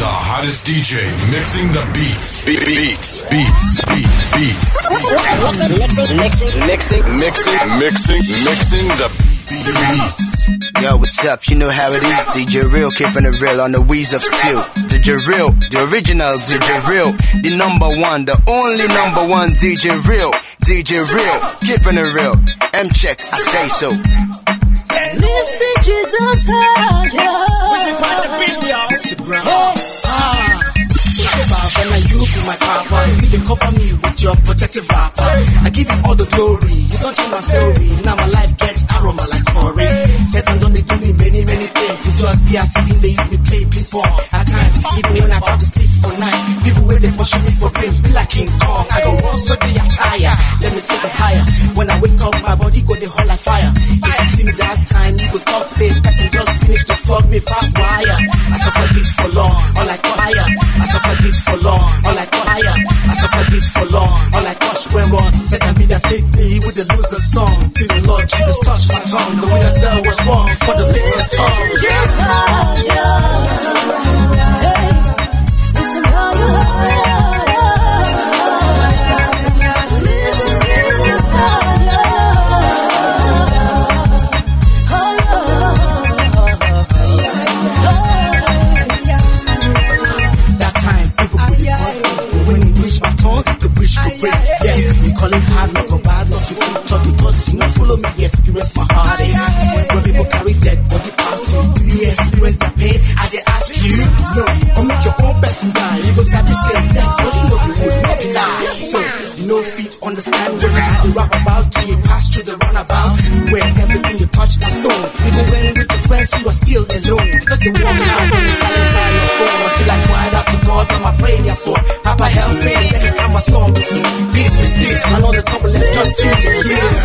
The hottest DJ mixing the beats. Be- beats. Beats. Beats. Beats. Mixing, mixing, Mixing. Mixing. Mixing the beats. Yo, what's up? You know how it is. DJ Real keeping it real on the wheels of steel. DJ Real, the original DJ Real, the number one, the only number one DJ Real. DJ Real, keeping it real. M check, I say so. Lifting Jesus higher. My papa. You dey cover me with your protective wrapper. I give you all the glory. You don't change my story. Now my life gets aroma like curry. Satan don't they do me many, many things. It's just be as if they use me play pong. At times, even when I try to sleep for night, people where they push me for brains be like King Kong. I go run so they tired. Let me take it higher. When I wake up, my body go the whole like fire. If you see me that time, you go talk, say, person just finished to flog me fast wire. I suffer this for long, all I fire. I suffer this for long, all I fire. I suffer this for long, all I touch when wrong. Said I the fake me with the loser song. Till the Lord Jesus touch my tongue. The way I felt was wrong for the victor song. Yes, call it hard luck or bad luck. You feel tough because you not follow me. The experience my heartache. Eh? When, when people carry dead body pass you, do you experience the pain? I dey ask you, no, or make your own person die. You go start to say that, you know you would not be lie. So, you know fit understand what I dey rap about till you pass through the runabout where everything you touch is stone. Even when with your friends, you are still alone. Just a woman out in the silence on your phone prayer for Papa help me. Calm my storm. Peace be still. I know the turbulence just see you. Yes.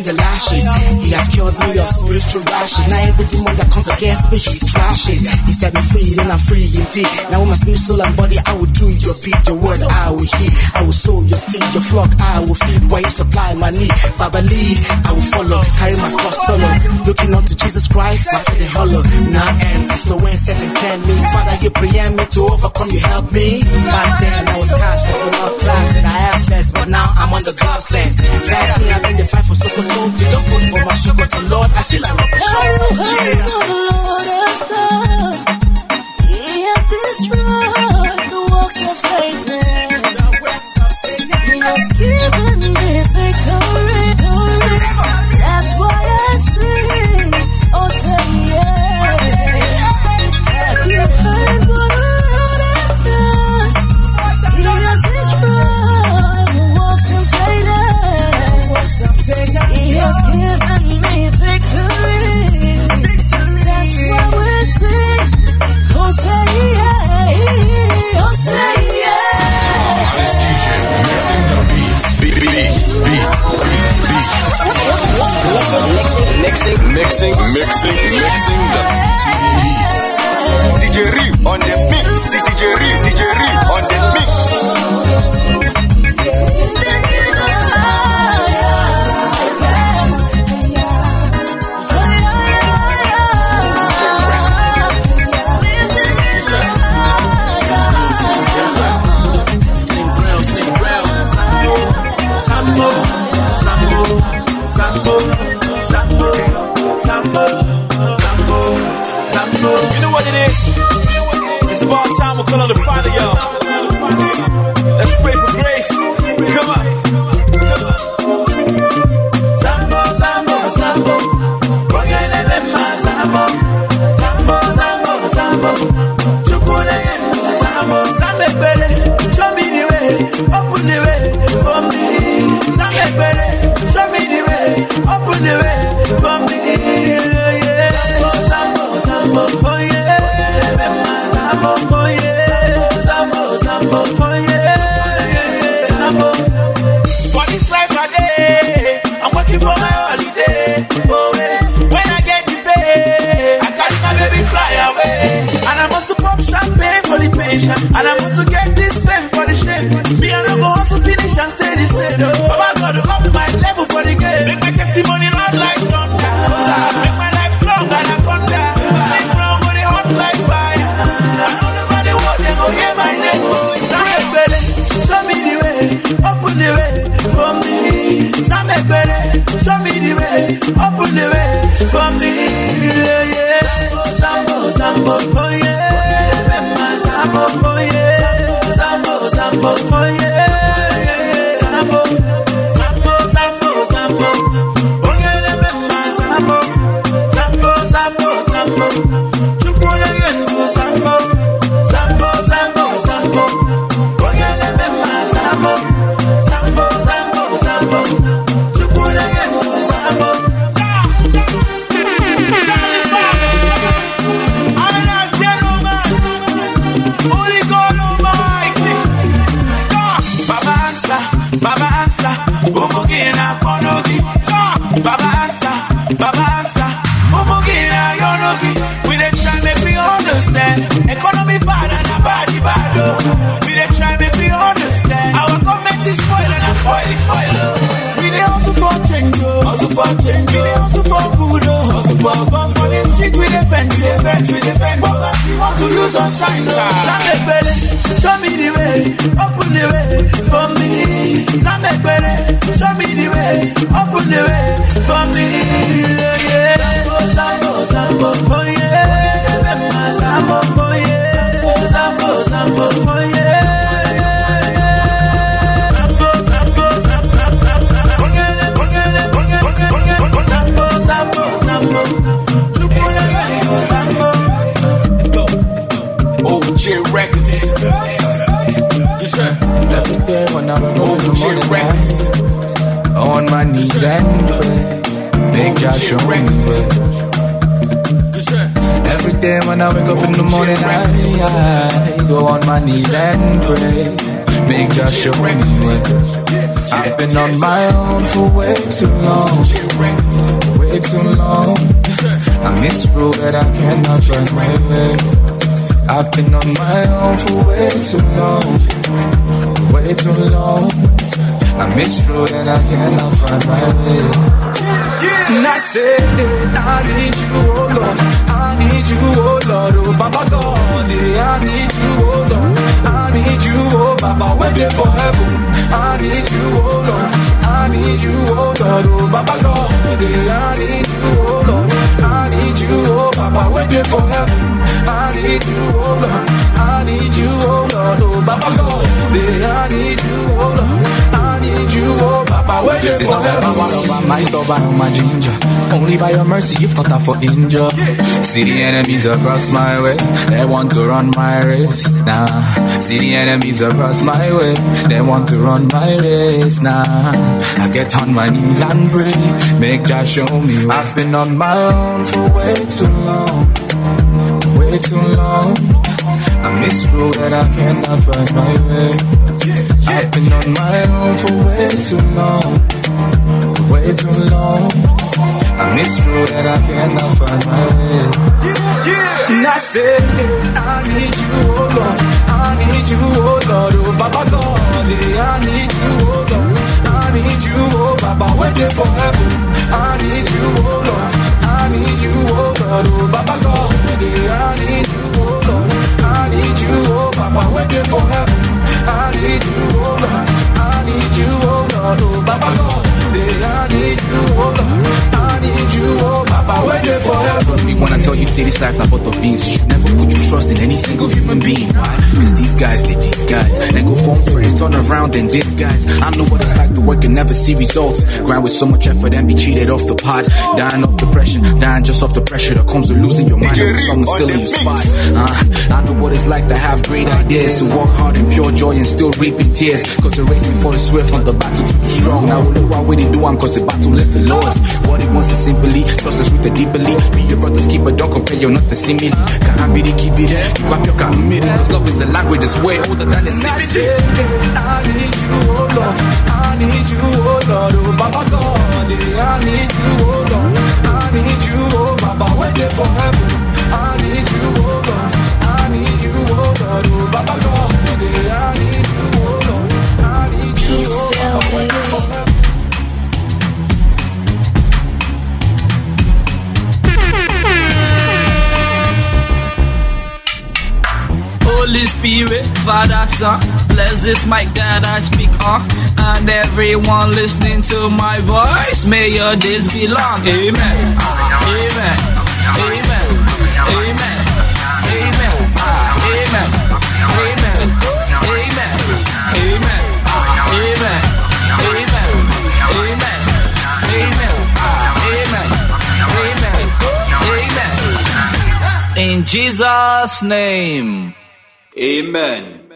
I'm the lashes. He has cured me of spiritual rashes. Now every demon that comes against me, he trashes. He set me free, and I'm free indeed. Now with my spirit, soul, and body, I will do your beat, your word, I will heed. I will sow your seed, your flock, I will feed. Where you supply my need, Baba lead, I will follow. Carry my cross solo, looking unto Jesus Christ, my faith hollow, not empty. So when Satan can me, Father, you preempt me to overcome, you help me. Back then I was cash, but not class, that I asked less, but now I'm on the glass lens. That I've been the fight for Sokoto. You don't put for my sugar to Lord, I feel like rubber show. Yeah. Beats. mixing, Mixing. Mixing. Mixing the beats. DJ Real on the mix. DJ Real, DJ Real on the mix. The Father, y'all. Show me the way, open the way for me. Yeah, yeah. Sambo, Sambo, oh yeah. Mema, Sambo, oh yeah. Sambo, Sambo, oh yeah. yeah, yeah. Want to use us shine, oh. Samegbele, show me the way, open the way for me. Samegbele, show me the way, open the way for me. Yeah, yeah. Sambo, Sambo, Sambo, oh when I'm going to OJ morning Records. on my knees and pray. Big Jah show me way. Every day when I wake up in the morning, I, I go on my knees and pray. Big Jah show me way. I've been on my own for way too long, way too long. I miss road that I cannot find. I've been on my own for way too long, way too long. I miss road and I cannot find my way. And I said, I need you, oh Lord. I need you, oh Lord. Oh Baba God, I need you, oh Lord. I need you, oh Baba, when they for heaven. I need you, oh Lord. I need you, oh Lord. Oh Baba God, I need you, oh Lord. You, oh they for heaven. I need you, oh Lord. I need you, oh Lord. Oh Baba God, I need you, oh Lord. I need you, oh Baba, when they It's not heaven. what about my thought, about my ginger. Only by your mercy, if not I for injure. See the enemies across my way, they want to run my race. Nah, see the enemies across my way, they want to run my race. Nah, I get on my knees and pray, make Jah show me. Way. I've been on my own for way too long, way too long. I miss road that I cannot find my way. I've been on my own for way too long, way too long. I miss road and I cannot find my way. And I said, I need you, oh Lord. I need you, oh Lord. Oh Baba God, I need you, oh Lord. I need you, oh Baba, waiting for heaven. I need you, oh Lord. I need you, oh Lord. Oh Baba God, I need you, oh Lord. I need you, oh Baba, waiting for heaven. I need you, oh Lord. I need you, oh Lord. Oh Baba yeah, I need you, oh Lord. I need you, oh Baba, waiting for heaven. Me when I tell you, say this life not but of beans. You should never put your trust in any single human being. Why? Cause these guys, they these guys. They go phone friends, turn around and this guys. I know what it's like to work and never see results. Grind with so much effort and be cheated off the pot. Dying of depression, dying just off the pressure that comes with losing your mind and with someone still in your spot. Uh, I know what it's like to have great ideas, to work hard in pure joy and still reaping tears. Cause the racing for the swift on the battle too strong. Now we know why we do I'm cause the battle is the Lord's. What it wants is simply trust us with the deeply. Be your brother's keeper, don't compare your nothing seemingly. Can't be the keep it, you grab your committed. Cause love is a language that's way older than I need you, oh Lord. I need you, oh Lord. Oh Baba God, I need you, oh Lord. I need you, oh Baba, waiting for heaven. I need you, oh Lord. I need you, oh Lord. Oh Baba God, I need you, oh Lord. I need you, oh Holy Spirit, Father, Son, bless this mic that I speak on. And everyone listening to my voice, may your days be long. Amen. Amen. Amen. Amen. Amen. Amen. Amen. Amen. Amen. Amen. In Jesus' name. Amen.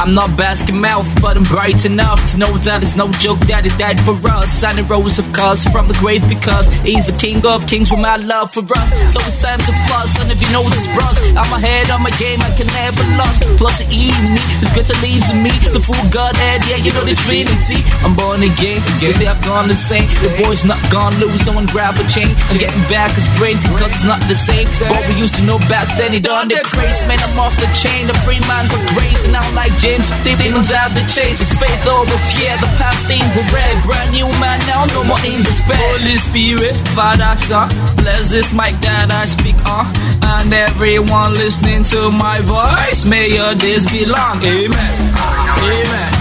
I'm not Basketmouth, but I'm bright enough to know that it's no joke that he died for us. He rose, of course, from the grave because he's the king of kings with my love for us. So it's time to floss, and if you know this, bros, I'm ahead on my game, I can never lose. Plus, to eat me, it's good to lead to me. The full Godhead, yeah, you know the Trinity. I'm born again, they say I've gone insane. The boy's not gone loose, someone grab a chain. I'm getting back his brain because it's not the same. What we used to know back then, he done the craze. Man, I'm off the chain, the free man for grace, and I'm like James, demons out the chase. It's faith over fear, the past were red. Brand new man now, no more in despair. Holy Spirit, Father, Son, bless this mic that I speak on. And everyone listening to my voice, may your days be long. Amen. Amen.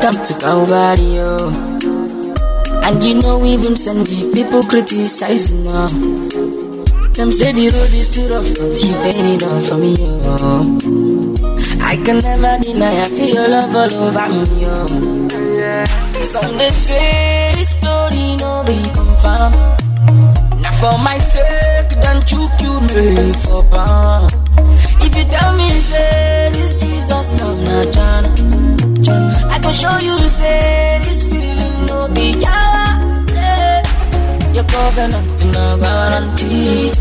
Them to Calvary, oh. And you know even the people criticizing now. Them say the road is too rough, but you paid it all for me, oh. I can never deny, I feel your love all over me, oh. Some they say this story no be confirmed. Now for my sake, don't you kill me for pound. If you tell me, say this Jesus love not John, I can show you, say this feeling no be yawa. Yeah. Your covenant no guarantee.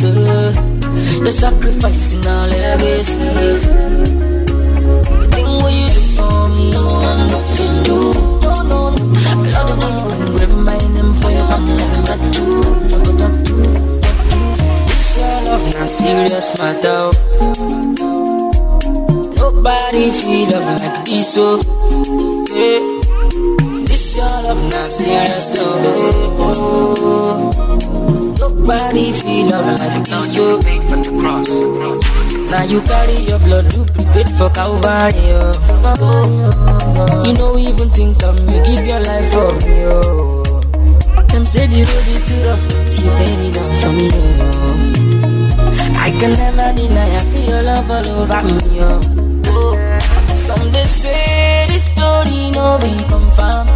Yeah. Your sacrifice our legacy. The thing what you do for me, no one nothing do. No, no, no. I love the way you engrave my name for your hand like that, too. This your love, not serious matter. Nobody feel love like this, so yeah. This your love, not serious love. Oh. Nobody feel love like this, so now you carry your blood, you prepared for Calvary. Oh. You know even think I'm you give your life for me. Oh. Them say the road is too rough, but you paid it for me. Oh. I can never deny I feel your love all over me. Oh. Some they say this story no be confirmed.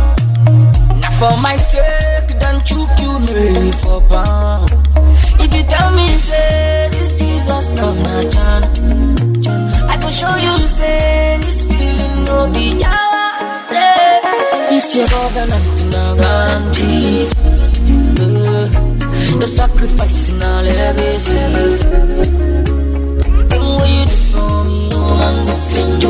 Now for my sake, don't you kill me for pound. If you tell me say this Jesus love not John, I can show you say this feeling no be yawa. Yeah. This your covenant no guarantee. Yeah. The sacrifice in our legacy. Thing what you do for me, no man nothing do. I love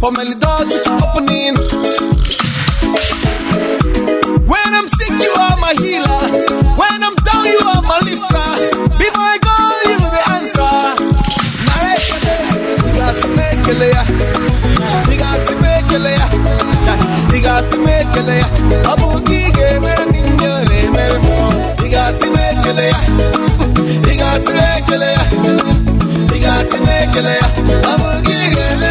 for many doors opening. When I'm sick, you are my healer. When I'm down, you are my lifter. Before I go, you the answer. Digasimekeleya, digasimekeleya, digasimekeleya. Abuki geme minyole mermo. Digasimekeleya, digasimekeleya, digasimekeleya. Abuki geme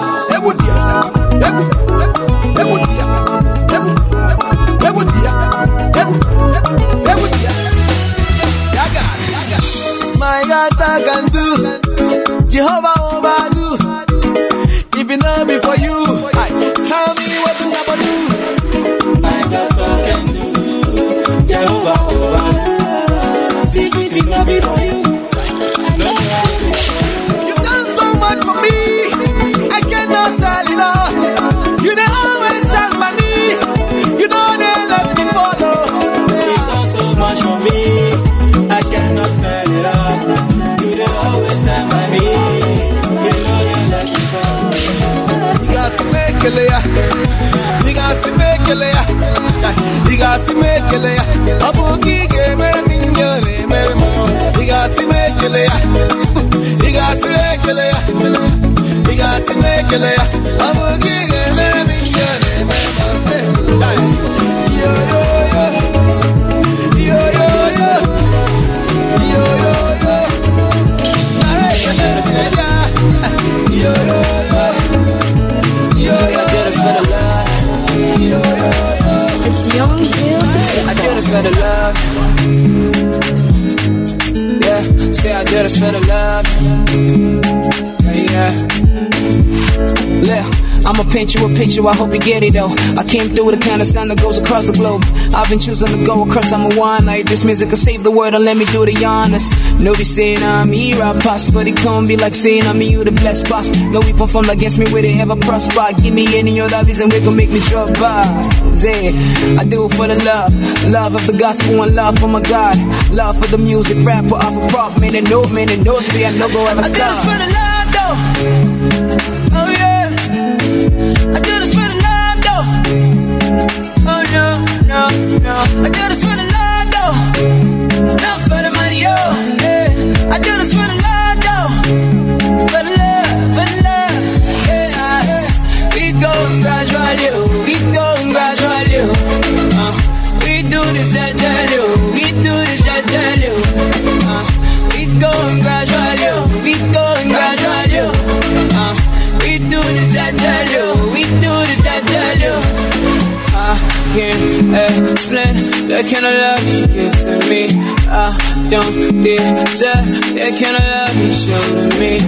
overdo see it for you. Done so much for me. I cannot tell it all You know always stand by me. You know they let me follow You've done so much for me. I cannot tell it all You know always stand by me. You know they let me follow You got to make it later. You got to make it later. You got to make it later. Abuki ke later. Abuki ke mere minyore mere mo. Yo yo yo. Yo yo yo. Yo yo yo. It's Young. I did this for the love say I did this for the love Yeah, yeah I'ma paint you a picture, I hope you get it though. I came through with the kind of sound that goes across the globe. I've been choosing to go across, I'm a one night. This music will save the world and let me do the honest. No, they saying I'm era boss, but it can't be like saying I'm you, the blessed boss. No weapon formed against me, will they ever prosper? Give me any other reason, we gon' make me drop by. Yeah, I do it for the love, love of the gospel and love for my God. Love for the music, rapper off a prop, man, and no, man, and no, say I no go ever stop. I did this for the love, though. No. I for the love, though. Don't deserve the kind of love you show to me.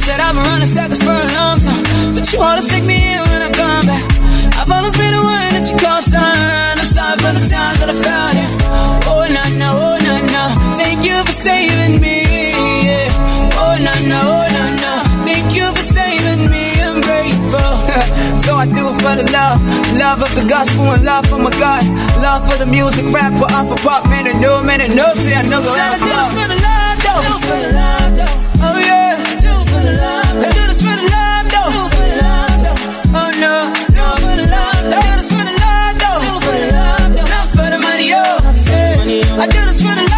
Said I've been running circles for a long time, but you always take me in when I'm gone back. I've always been the one that you call son. I'm sorry for the times that I felt it. Oh no no, oh no no, thank you for saving me. Yeah. Oh no no, oh no no, thank you for saving me. I'm grateful. so I do it for the love, love of the gospel and love for my God, love for the music, rapper, off a pop, man, and no man, and no say I know go else. I do this for the love, though. Do this for the love, though. Oh yeah, I do this for the love. I do this for the love, though. For the love, though. Oh no, no for the love. I do this for the love, though. For the love, though. Not for the money, oh. I do this for the love,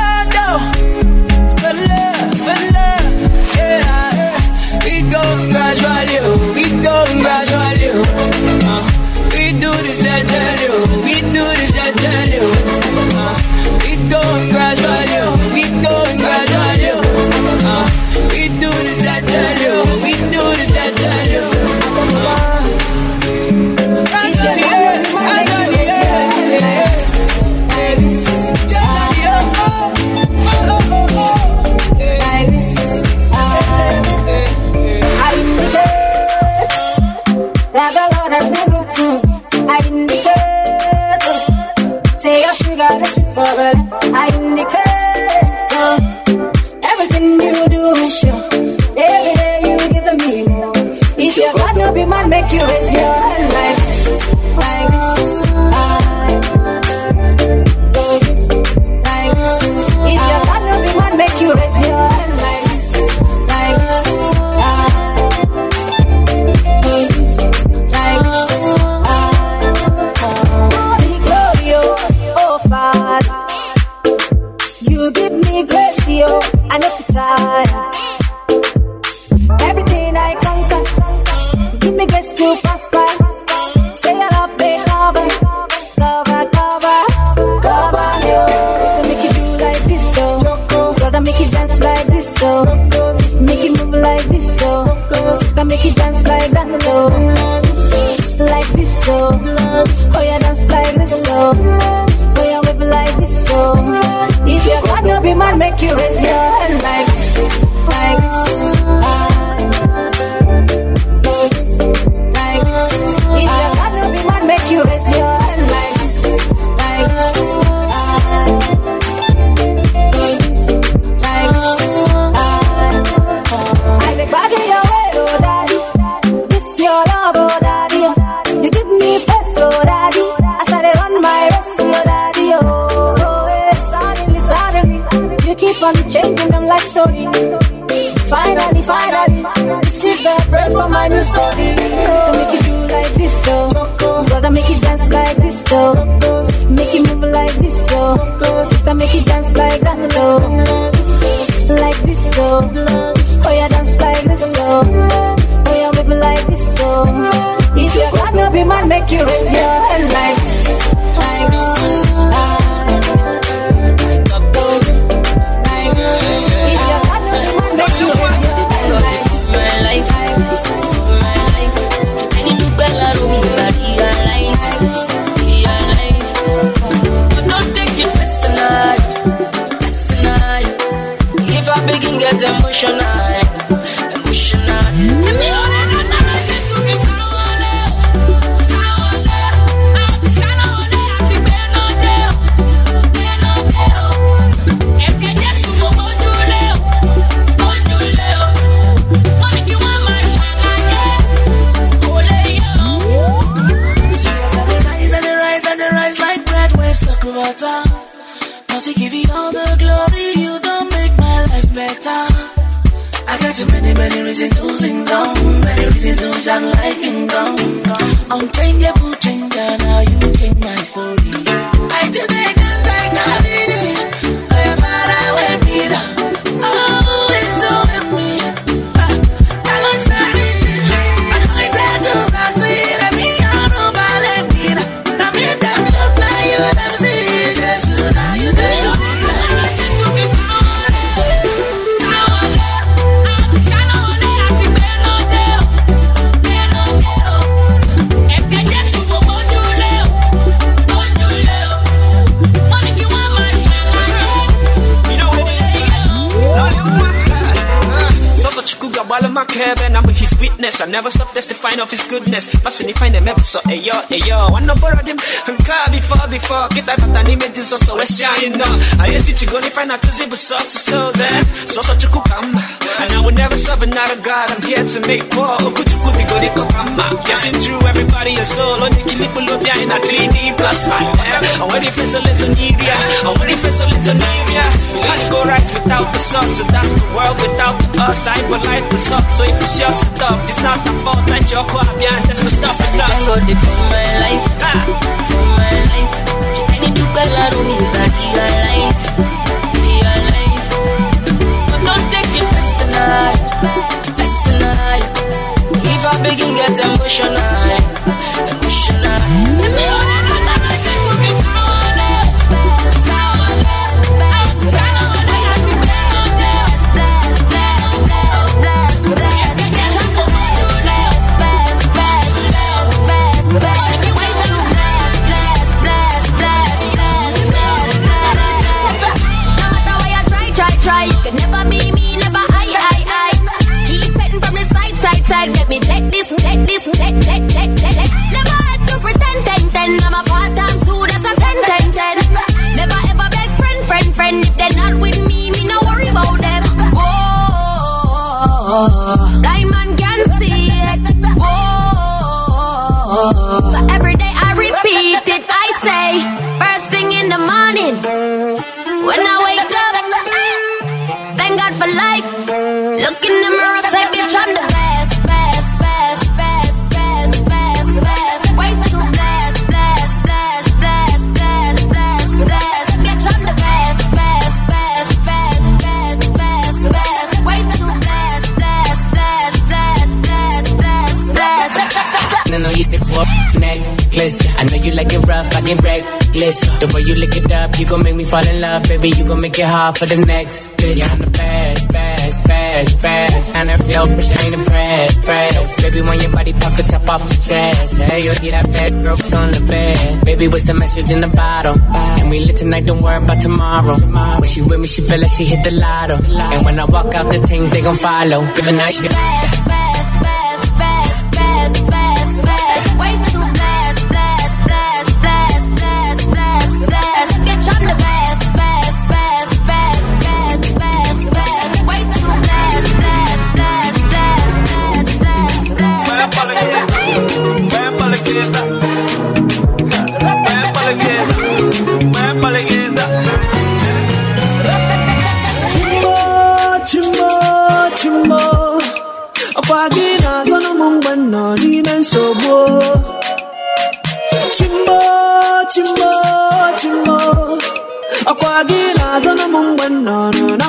make it dance like this, oh. Make it move like this, oh. Sister, make it dance like that, oh. Like this, oh. Oh, yeah, dance like this, oh. Oh, yeah, wave like this, oh. If you no be man, make you raise your hand like. Get emotional. Like King Kong. Unchangeable changer, now you change my story. I never stop testifying of his goodness. Basi find eh, eh, them ever so ayo ayo Wanna borrow them Nka before before. Get Kita bata ni menti so so wesi you know Ayesi chigoni find out tuzi bu so so so eh. So so chukukamba And I will never serve another God. I'm here to make war. Oku chuku digo di kokama Yes and true everybody is soul lobia in a 3D plus 5 eh I'm ready for so on Nigeria I'm ready for so let's on We gotta go right without the sauce. So that's the world without the us. I ain't like the suck So if it's your stuff It's not the fault that your car behind That's my stuff Thank God for my life, for my life. Ẹni dúpẹ́ láró mi ìgbà realize, emotional. Never had to pretend, ten, ten. I'm a part time two, that's a ten, ten, ten. Never ever beg friend, friend, friend. If they're not with me, me no them. Whoa, blind man can see it. Whoa, so every day I repeat it. I say, first thing in the morning, I know you like it rough, I get reckless. The way you lick it up, you gon' make me fall in love, baby. You gon' make it hard for the next bitch. I'm the best, best, best, best. And I feel but she ain't impressed, press. Baby, when your body pop the top off your chest. Hey, you hear that bed, girls on the bed. Baby, what's the message in the bottle? And we lit tonight, don't worry about tomorrow. When she with me, she feel like she hit the lotto. And when I walk out, the things they gon' follow. Give a ọkwa gị nọrọ na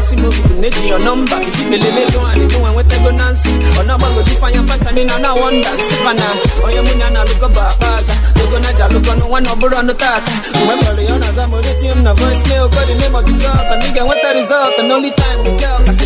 na-akasị m obi bụ na eji nọmba ifibelelelu a na-ebu nwe nwetago na nsị ọ na-agbagoju fanya fachani na na wọnda nsịfa na onye mụ ya na-alụkọ bụ akpa aza ego na ji alụkọ n'ụwa na ọ bụrụ ọnụ tata. Mgbe m kpọrọ ya ọ na-aza ma onye tinye m na voice mail the name of result. And ị ga-enweta result and only time the girl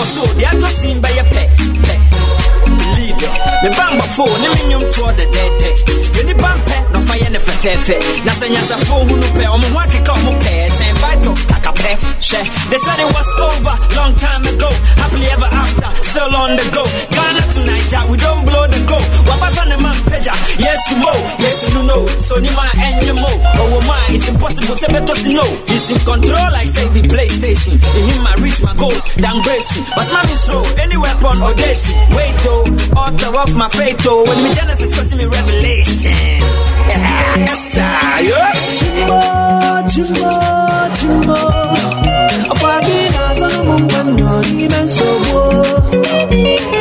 this I am but so the other seen by a pay, pay. Leader, the bamba phone, the minion toward the dead eh. No fire never fefe. Nasanya sa phone who no pay, on one kick off my pay, ten vital, kaka pay. Share. They said it was over long time ago. Happily ever after, still on the go. Ghana tonight, yeah, we don't blow the go. Wabasa the man peja, yes you know, yes you know. So ni ma you mo. Oh my, it's impossible, say better to know. He's in control like say the PlayStation. In him I reach my goals, down Gracie. But man is slow, any weapon or daisy. Wait oh, author of my fate oh. When me Genesis causing me revelation. Yes sir, yes. Chimo, chimo, chimo. Ọkwa gị na-azọrọ m mgbe m nọ n'ime nsogbu. Chimo,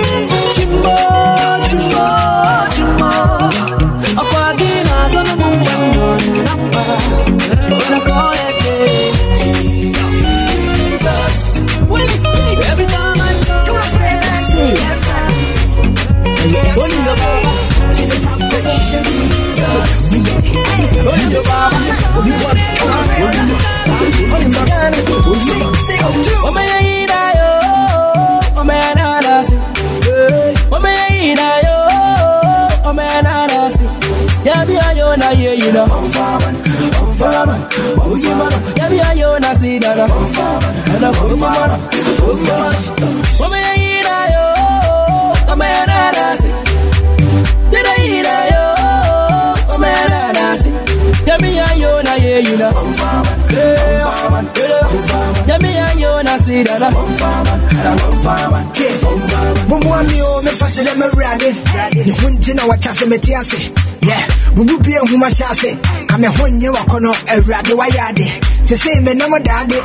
na wɔkyɛ sɛ mete ase. Yɛ mumu bie nhoma hyɛ ase. Ka me ho nyɛ wakɔnɔ awurade wayɛ ade. Sɛ sei menam daade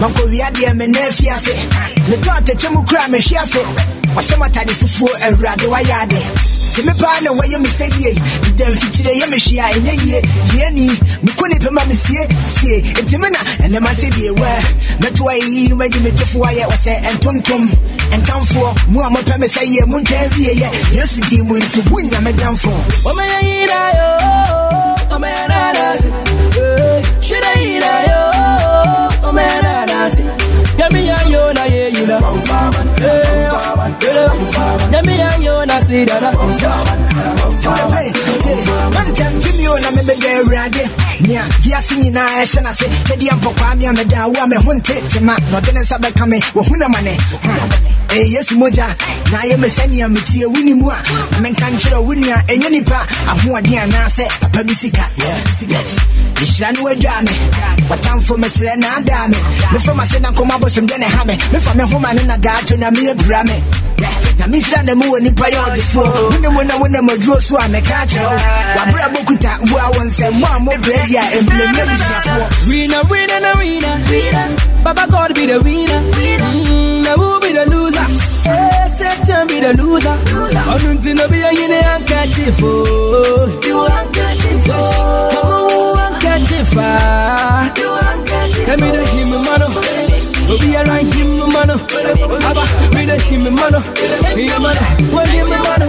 mankɔwiadeɛ menna afi ase. Metɔ atɛkyɛ mu kora mehwe ase. Wahyɛ m atade fufuo awurade wayɛ ade. Ti me paa na wɔyɛ me sɛ yie. Deda mfikyire yɛ me hwee a ɛnyɛ yie. Yieni meko ne pɛ ma me sie sie. Nti me na ɛnɛ ma se deɛ wɛ. Mɛtoa yi magye megyefo ayɛ wɔ sɛ ɛntontom ɛnkamfoɔ mu a mopɛ me sɛ yɛ montwɛn wieyɛ yesu dii mu nti wonya me damfo Omeyira yo, omenanasi. Shida ira yo, omenanasi. Yami ya yo na ye you know. Yami ya yo na si dada. mantamtumi o na mebɛda awurade nea wiase nyinaa ɛhyɛ no ase mɛde ampɔkwaa me a meda wo a me ho ntete ma. Na ɔde ne nsa bɛka me wɔhu na ma ne ɛyɛ yesu mogya na ayɛ me sɛnea metie wo ne mu a menka nkyerɛ wo nea ɛnyɛ nipa ahoɔden anaasɛ papa bi sika. Yes. Mehyira no wadwaa me. Watamfo mesrɛ na adaa me. Mefam ase na nkɔma abosom dɛ ne ha me. Mefa me homa ne na daa to nyame abura me. Nyame nhyira na mu wɔ nipa yɛ ɔdefoɔ wone mu na wonam aduro so a meka akyerɛ wo wabrɛ bɔkuta boa wɔ nsɛm mo a mobrɛ di a ɛmplɛmi abusuafoɔ Winner, winner, no winner. Baba God be the winner. Mm, Satan be the loser. Onunti no be a yine handkerchief. You handkerchief. Come on, handkerchief. Let me the him mano. Obi a right him mano. Aba me the him mano. Him mano. What him mano?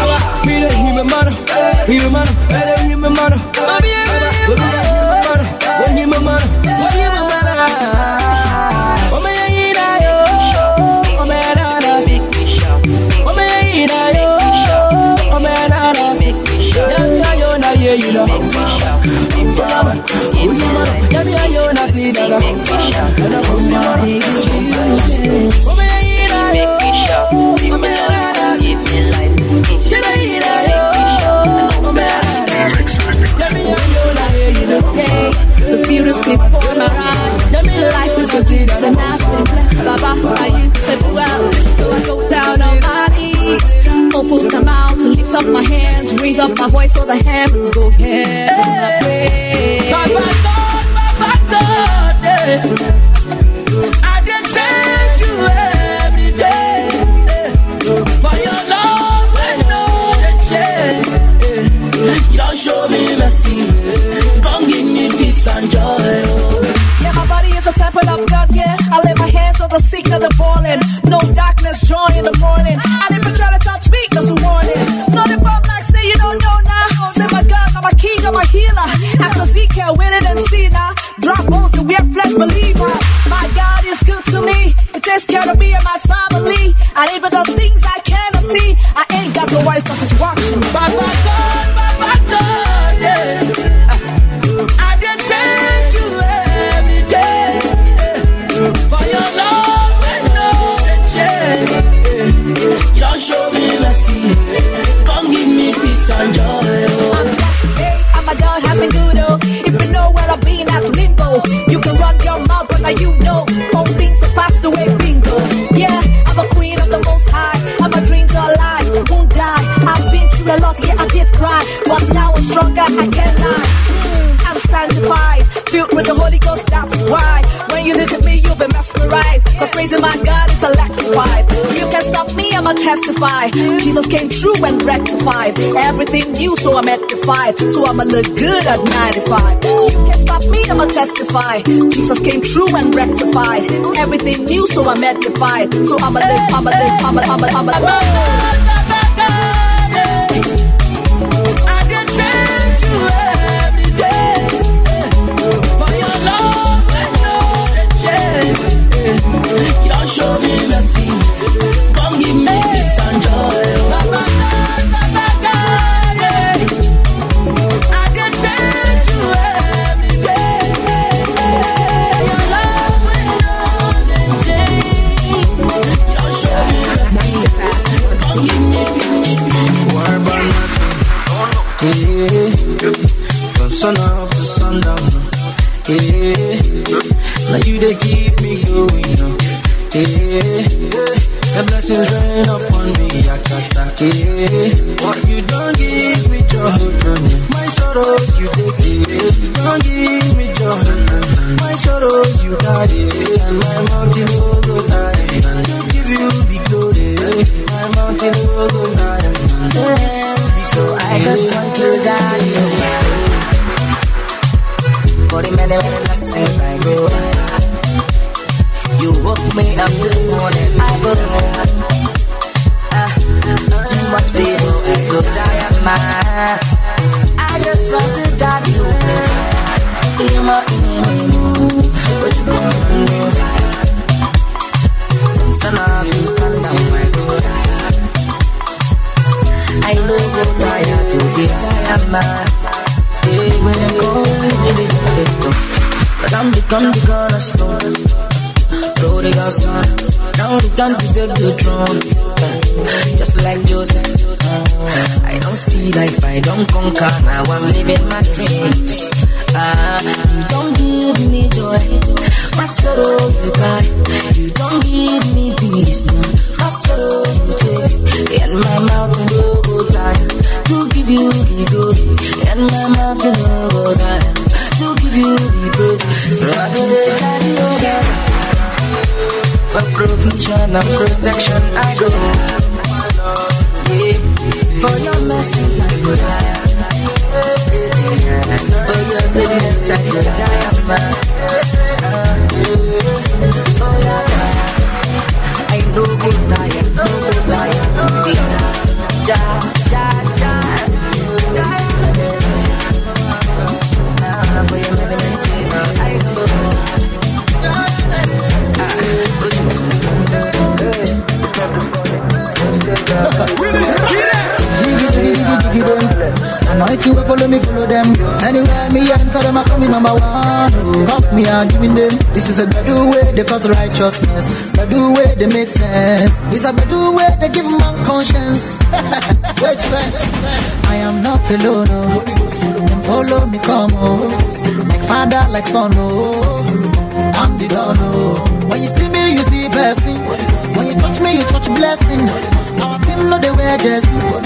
Aba me the him mano. Him mano. Let him mano. Obi a Obi a him mano. What him mano? Na si dada. Ome ya ina yo. Ome ya nanas. Yami ya ina yo. Ome ya nanas. Yami ya yo na ye you know. It's beautifully for my me life is and you. So I go down on my knees. Open my mouth lift up my hands. Raise up my voice so the heavens go God, Baba The change. You don't show me mercy, come give me peace and joy. Yeah, my body is a temple of God, yeah. I lay my hands on the sick and the fallen. No darkness, joy in the morning. And even the things I cannot see, I ain't got no worries cause it's watching me. Baba God, Baba God, yeah. I just thank you every day for your love and all the change. You don't show me mercy, come give me peace and joy. oh. I'm blessed today, and my God has been good, oh. If you know where I've been at limbo, you can run your mouth, but now you know all things are passed away, yeah, I did cry, but now I'm stronger, I can't lie. Mm, I'm sanctified, filled with the Holy Ghost, that's why. When you look at me, you'll be mesmerized, cause praising my God is electrified. You can't stop me, I'ma testify. Jesus came true and rectified everything new, so I'm edified. So I'ma look good at 95. You can't stop me, I'ma testify. Jesus came true and rectified everything new, so I'm edified. So I'ma live, I'ma live, I'ma, I'ma, I'ma, I Anywhere me enter them, I come in number one. Cuff me and giving them. This is a better way they cause righteousness. Better way they make sense. It's a better way they give man conscience. Wait first. I am not alone. Oh. Them follow me, come oh. Like father, like son. Oh. I'm the don. Oh. When you see me, you see blessing. When you touch me, you touch blessing. Our team know they wear jersey.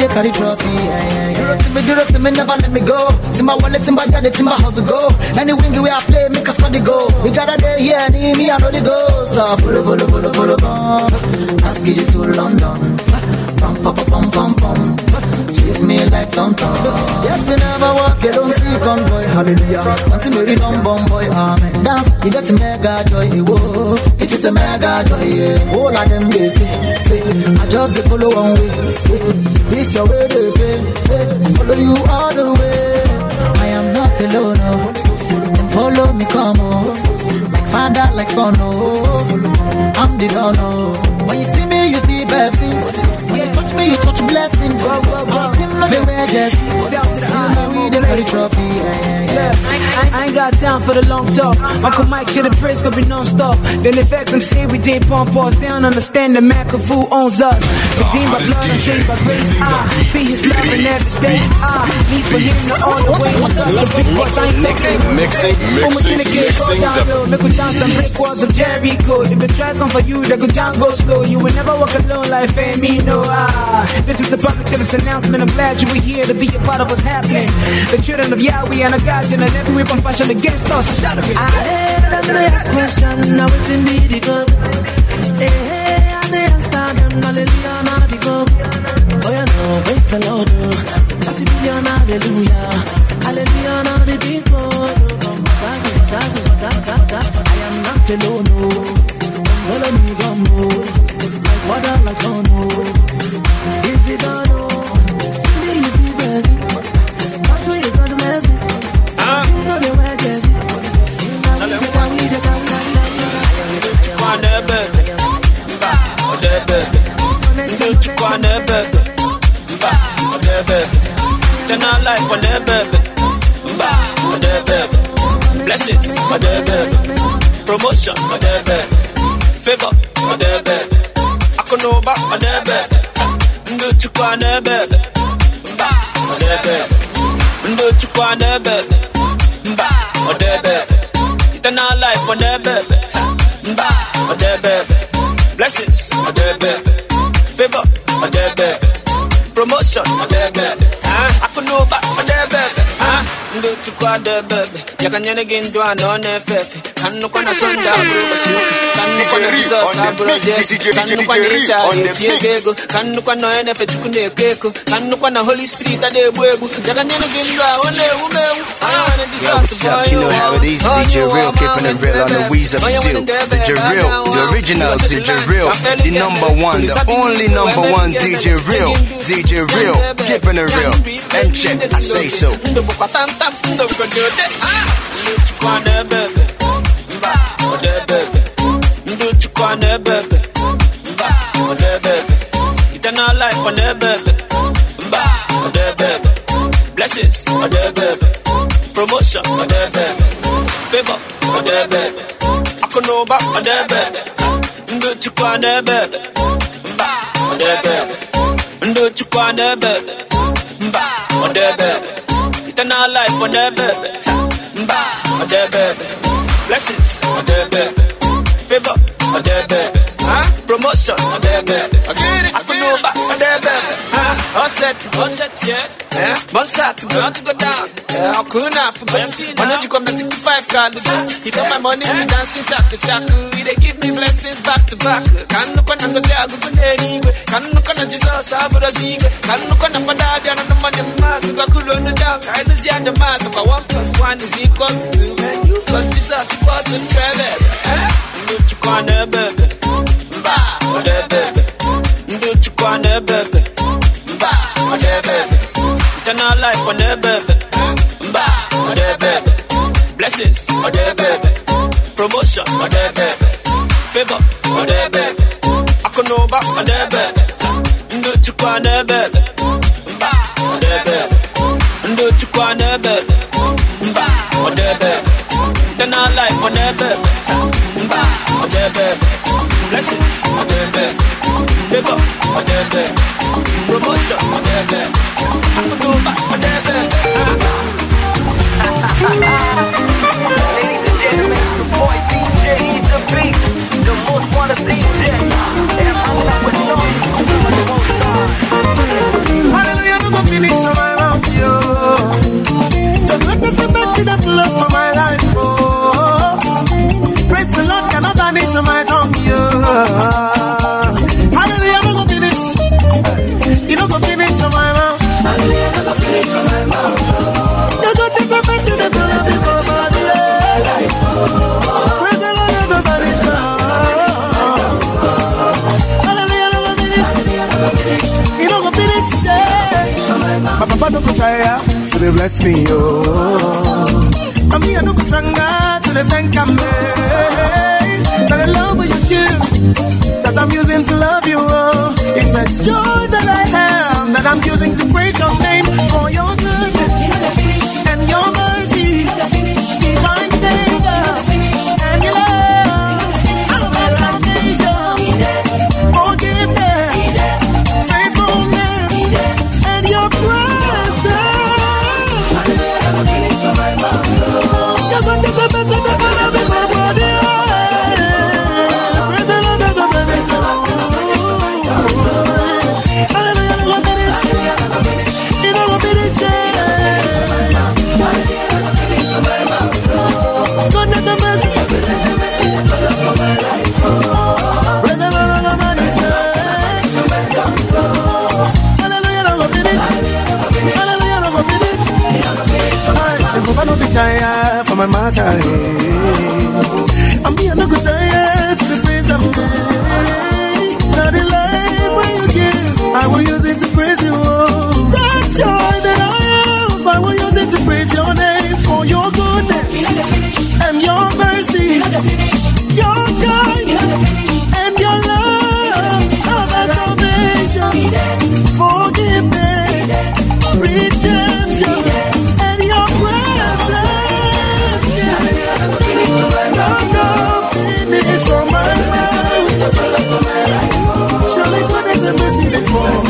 They carry trophy. Yeah, yeah, yeah. Do it to me, do it to me, never let me go. See my wallet, in my jacket, in my house to go. Any wing where I play, make us for the go. We got a day here, need me, know the goals. So follow, follow, follow, follow, come. Get you to London. Pum, pum, pum, pum, pum, pum. Sweet me like Tom. Yes, we never walk, don't see convoy. Hallelujah. Until me read on bomb boy, amen. Dance, you get a mega joy. Whoa, it is a mega joy. Yeah. All of them they say, say, I just follow one way. This your way they pay. Follow you all the way. I am not alone. Oh. Follow me, come oh. Like father, like son. Oh. I'm the don. Oh. When you see me, you see blessing. When you touch me, you touch blessing. Go, go, go. Our team know they wear jersey. Still know we dey carry trophy. Yeah, yeah, yeah. I, I ain't got time for the long talk. Uncle Mike shit the praise gonna be non-stop. Then the facts them say we did pump us. They don't understand the Macafu owns us. Redeemed by blood and saved by grace. I see his love in every day. I need for him to all the way. What's up? The big boss I ain't Mixing, mixing, Woman mixing, in the game, go mixing down the low. Make we dance and break walls of Jericho. If the track come for you, they go down, go slow. You will never walk alone, life ain't me, no. Ah, this is a public service announcement. I'm glad you were here to be a part of what's happening. The children of Yahweh and a guardian and every weapon fashioned against us. A bit. I they ask question, now it's in the good. Hey, and they answer them, hallelujah, now the go. Oh, the Lord. Thirty billion, hallelujah. Hallelujah, the. I am not alone, no. Come, no. Like water, like sun, no. If you don't know, Blessings, for the baby. Promotion, for the baby. Favor, for the baby. I can know back, for the baby. Ndo chukwa the baby. For the baby. Ndo Blessings, for the baby. Favor, for the baby. Promotion, baby. Chukwa the baby. Yakanyene gindu anone fefe. Kanu kwa na sonda bro basiu. Kanu kwa na Jesus abro jesu. Kanu kwa na richa etie kego. Kanu kwa na ene fe chukune keko. Kanu kwa na Holy Spirit ade ebu ebu. Yakanyene gindu aone umewu. I ah, wanna yo, what's up? You know how it is. DJ Real, keeping it real on the wheeze of steel. DJ Real, the original DJ Real, the number one, the only number one DJ Real. DJ Real, keeping it real. And check, I say so. Eternal life on the baby. Mba, on the baby. Blessings on the baby. Promotion on the baby. Favor on the baby. Akonoba on baby. Ndo chukwa on the baby. Mba, on the baby. Ndo chukwa on the baby. Baby. Eternal life on the baby. Mba, the baby. Blessings on the baby. Favor on the baby. Huh? Promotion on the baby. Set, all set, yeah. Yeah. One shot, going to go down. Yeah, I couldn't have forgotten. Why don't you come to 65 card? He got my money to dancing shaku shaku. He they give me blessings back to back. Can look on the Tiago anyway. Can look on the Jesus Abra Ziga. Can look on the Padabia and the money mass. I could run the down. I know see the mass. So one plus one is equal to two. Man, you plus this is equal to travel. Eh? Don't you call the baby? Mba, the baby. Don't you call the baby? Mba, oh the baby. Eternal life on the baby. Mba, on the baby. Blessings on the baby. Promotion on the baby. Favor on the baby. Akonoba on the baby. Ndo chukwa on the baby. Mba, on the baby. Ndo chukwa on the baby. Mba, on the baby. Eternal life on the baby. Mba, on the baby. Blessings on the baby. Favor on the baby. Promotion on the baby. Akonoba on the baby. Ladies and gentlemen, the boy DJ is the beat, the most wanted DJ. And I'm with the Hallelujah, no go finish on my mouth, yo. The goodness and mercy that flow for my life, oh. Praise the Lord, cannot vanish on my tongue, yo. Papa no go tire to dey bless me, oh. And me I no go tranga to dey thank eh. That the love you give, that I'm using to love you, oh. It's a joy that I have, that I'm using to praise your name for your goodness and your mercy, tired for mind.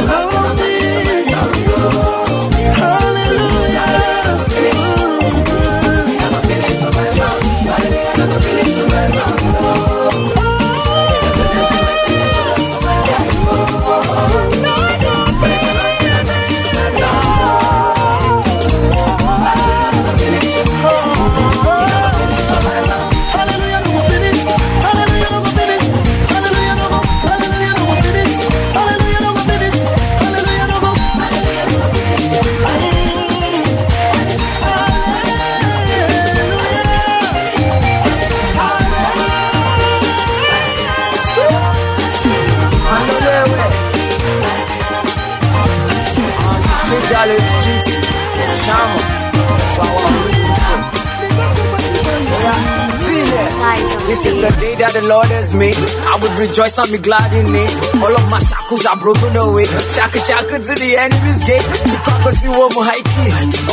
Lord is made. I will rejoice and be glad in it. All of my shackles are broken away. Shaka shaka to the enemy's gate. Chicago si wo mu haiki.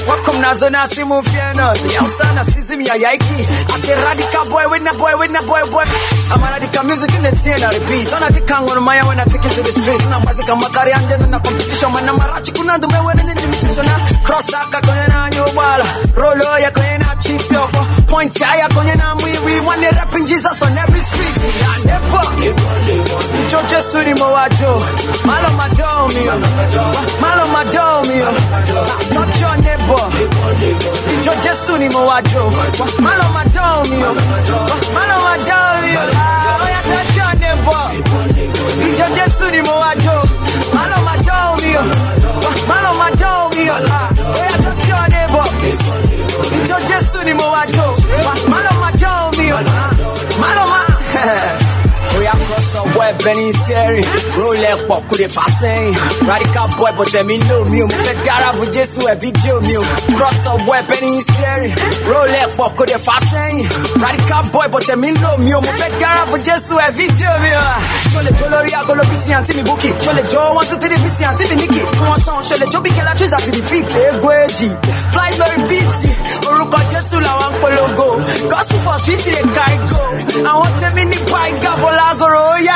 Welcome na zona si mu fiana. Yausana sisi mi yaiki. I say radical boy with na boy with na boy boy. I'm a radical music in the ten I repeat. On a dikango no maya when I take it to the street. Na mazika makari and then na competition. Man na marachi kuna ndume when in imitation. Cross aka kwenye na nyubala. Rolo ya kwenye na cheats yopo. Point ya kwenye na mwiwi. One rapping Jesus on every street. Ya nepo. Ijo Jesu ni mowajo. Malo madomio. Malo madomio. Touch your neighbor. Ijo Jesu ni mowajo. Malo madomio. Malo madomio. Ah, Oya touch your neighbor. Ijo Jesu ni mowajo. Malo madomio. Malo madomio. Ah, Oya touch your neighbor. Ijo Jesu ni mowajo. Malo boy Benny steering Roll ẹ̀ pọ̀ kó lè fà sẹ́yìn Radical boy but ẹ̀mí ló mi ò Mo fẹ́ fún Jésù ẹ̀ fídíò mi ò Cross up boy Benny steering Roll ẹ̀ pọ̀ kó lè fà sẹ́yìn Radical boy but ẹ̀mí ló mi ò Mo fẹ́ fún Jésù ẹ̀ fídíò mi ò Ṣo lè jó lórí agolo bíi ti àǹtí mi búkì Ṣo lè jó one two three bíi ti àǹtí mi níkì Fún wọn tán ṣo lè jó bí kẹlá tris àti the fit Ego èjì Fly lórí bíìtì Orúkọ Jésù làwọn polongo. Gospel for street dey carry go. Àwọn tèmi ní Baiga Bọ́lágoro ó yá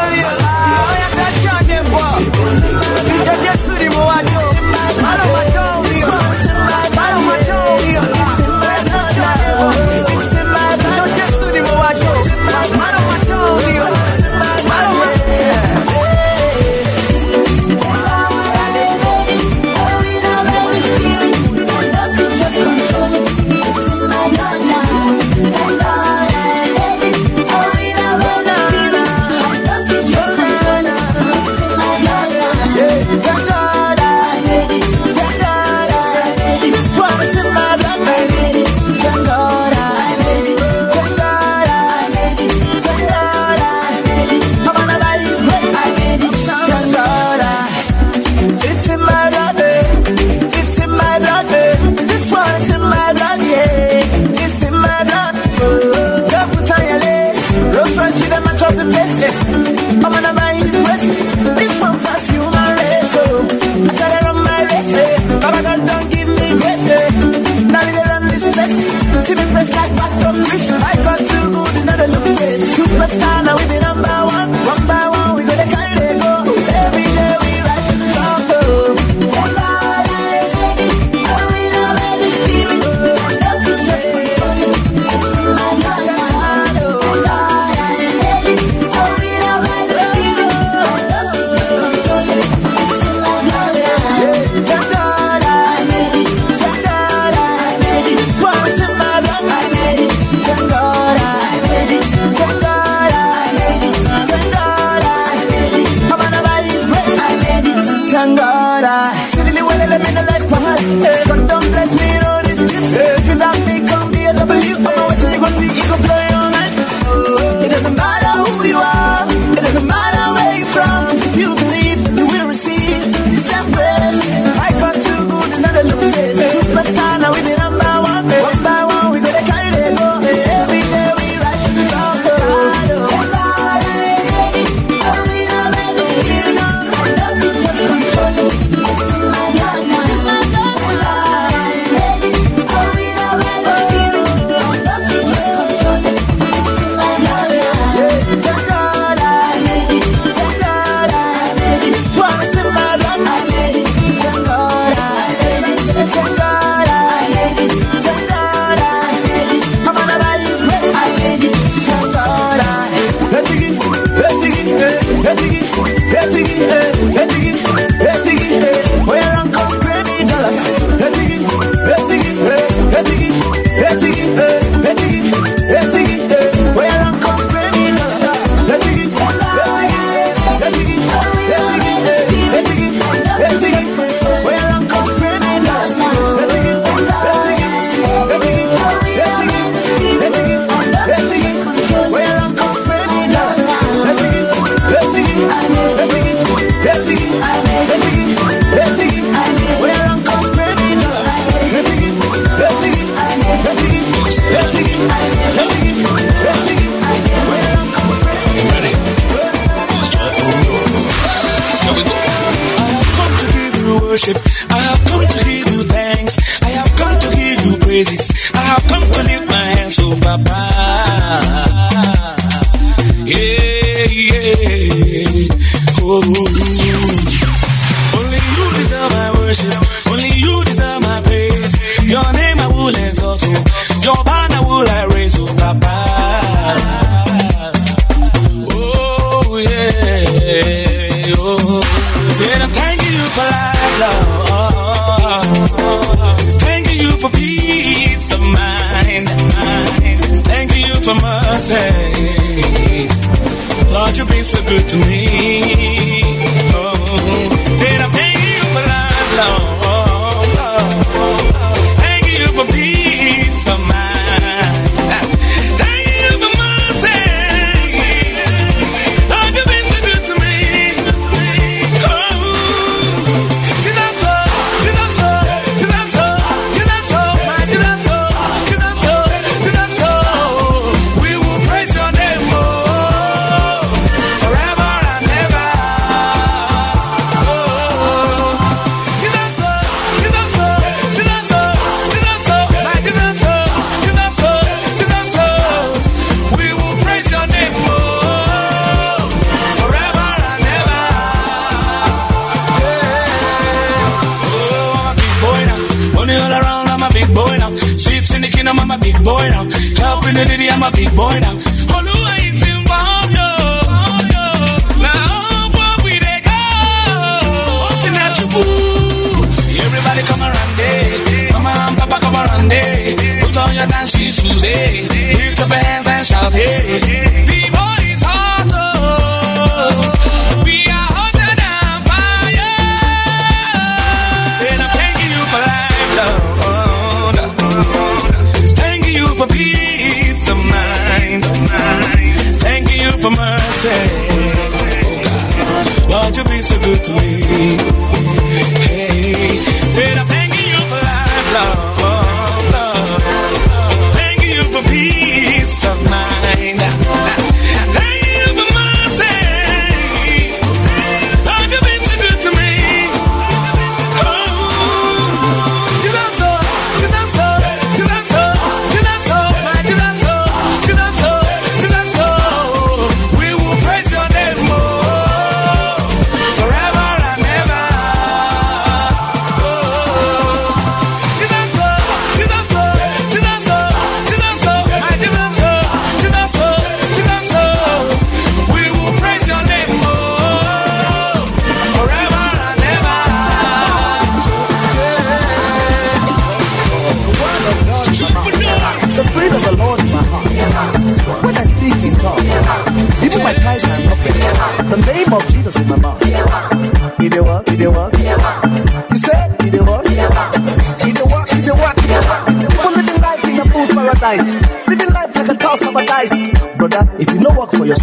Everybody come around, eh. Mama and Papa come around, eh. Put on your dance shoes, eh. Lift up your hands and shout, hey. The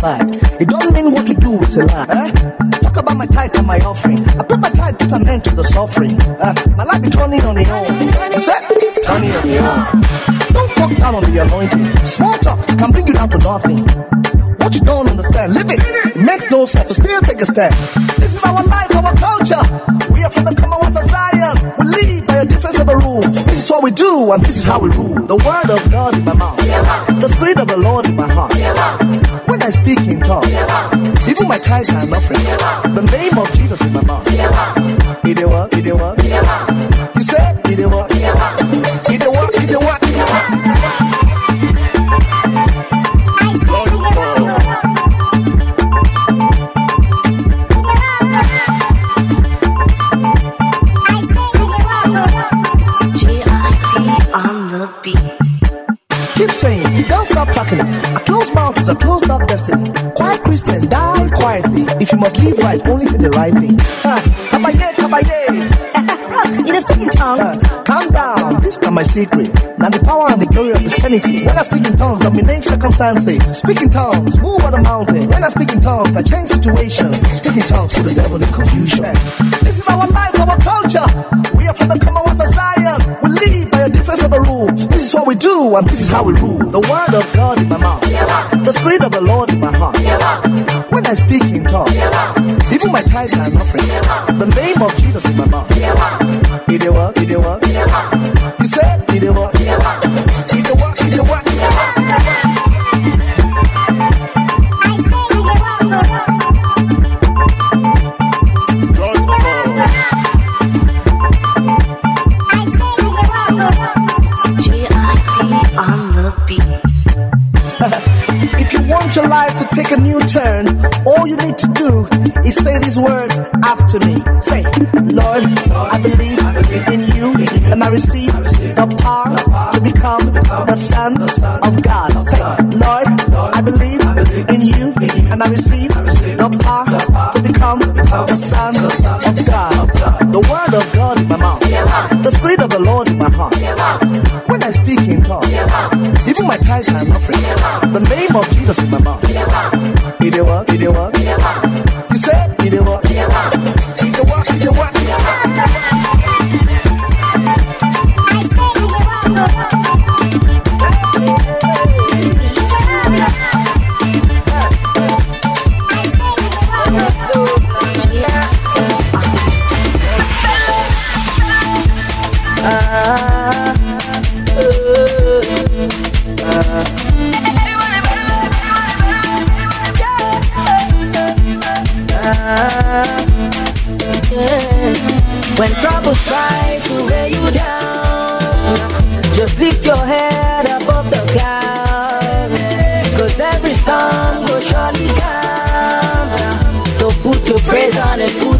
it don't mean what you do is a lie. Eh? Talk about my tithe and my offering. I put my tithe, put an end to the suffering. Uh, my life be turning on the own. You said turning on the own. Don't talk down on the anointing. Small talk can bring you down to nothing. What you don't understand, live it. Makes no sense, so still take a step. This is our life, our culture. We are from the Commonwealth of Zion. We live by a difference of the rules. This is what we do, and this is how we rule. The word of God in my mouth, the spirit of the Lord I speak in tongues, even my tithes are nothing. The name of Jesus in my mouth. You said stop talking. A closed mouth is a closed up destiny. Quiet Christians die quietly. If you must live right, only say the right thing. Ah, kabaye, kabaye. It is speaking tongues. Ah, calm down. This is not my secret. Now the power and the glory of Christianity. When I speak in tongues, dominate circumstances. Speak in tongues, move on the mountain. When I speak in tongues, I change situations. Speak in tongues to the devil in confusion. This is our life, our culture. We are from the Commonwealth of Zion. We a difference of the rules. This is what we do, and this is how we rule. The word of God in my mouth, the spirit of the Lord in my heart. When I speak in tongues, Even my tithes and offering. The name of Jesus in my mouth. It work, it work. You said it work. Your life to take a new turn, all you need to do is say these words after me. Say, Lord, I believe in you and I receive the power to become the son of God. Say, Lord, I believe in you and I receive the power to become the son of God. The word of God in my mouth, the spirit of the Lord in my heart. When I speak in tongues, even my tithes and offering, the name of Jesus in my mouth. It work, it work. You said it work.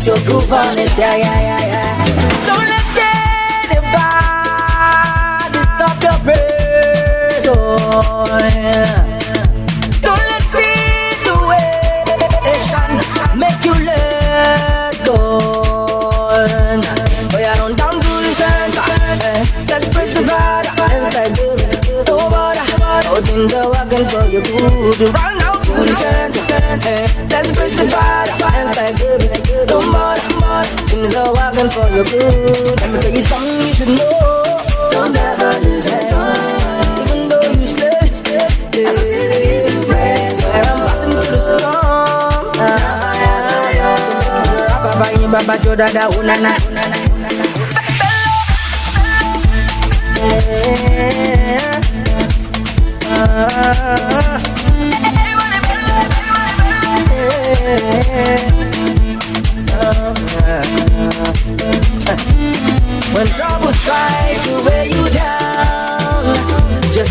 Your groove on it, yeah, yeah, yeah, yeah. Don't let anybody stop your praise, oh, yeah. Don't let situation make you let go. Oh, yeah, don't down to the center. eh. Let's praise the Father and start doing No bother, no things are working for your good. Run out to the center. Eh. Let's praise the Father and No bother, things are working for your good. Let me tell you something you should know. Don't ever lose head. Even though you stay, stay, stay. When I'm passing through the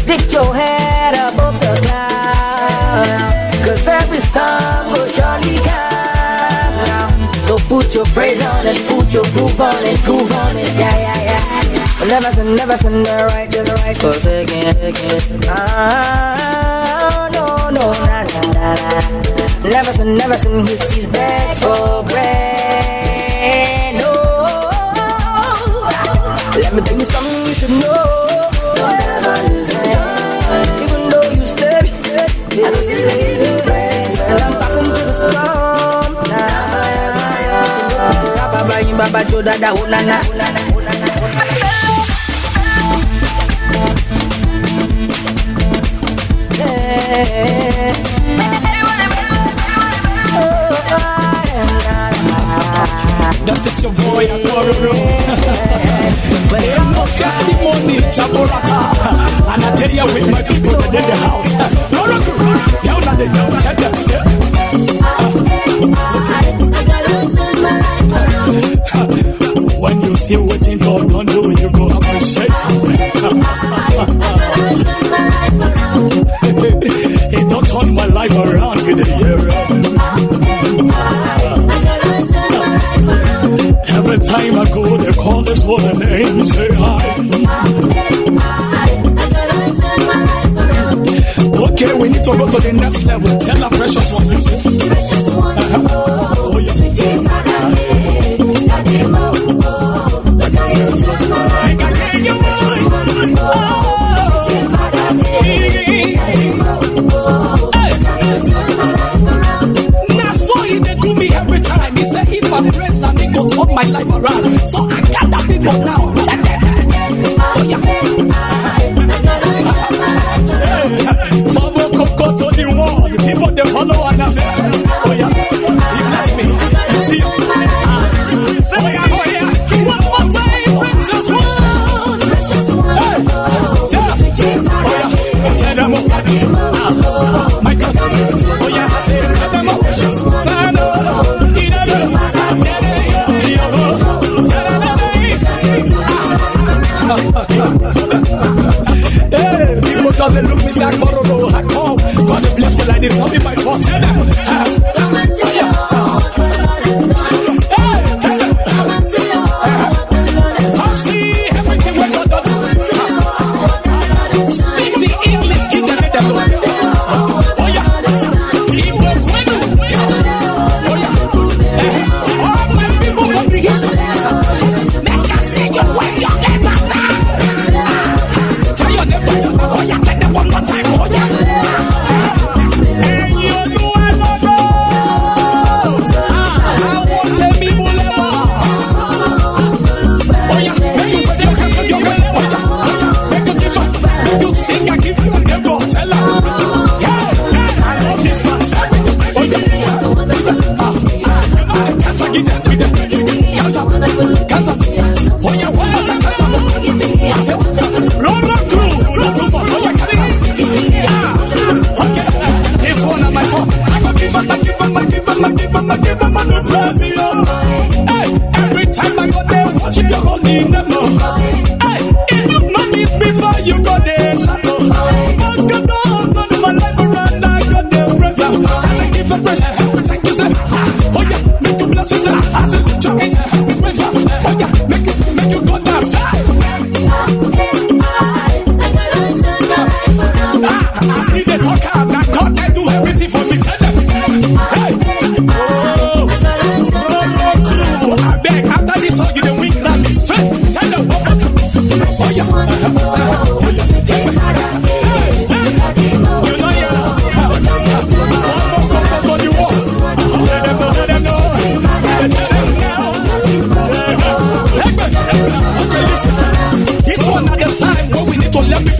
lift your head above the clouds. Cause every storm will surely come. So put your praise on it, put your groove on it, groove on it, yeah, yeah, yeah. Never send, never send the right, just right, cause again, again. Ah, no, no, nah, nah, nah, nah. Never send, never send his, his back for bread, no. Let me tell you something you should know. Baba, yin, baba, jo, dada, That's just your boy, Akororo. Ain't no testimony, Chaborata. And I tell you, with my people that in the house. Kororo, now that they know, tell them. When you see what in God don't do, you go appreciate it. He don't turn my life around with a year. Every time I go, they call this woman name, say hi. Okay, we need to go to the next level. Tell her precious one. Precious one. Uh-huh. Oh, yeah.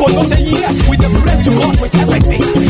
for those years with the grace you got with everything.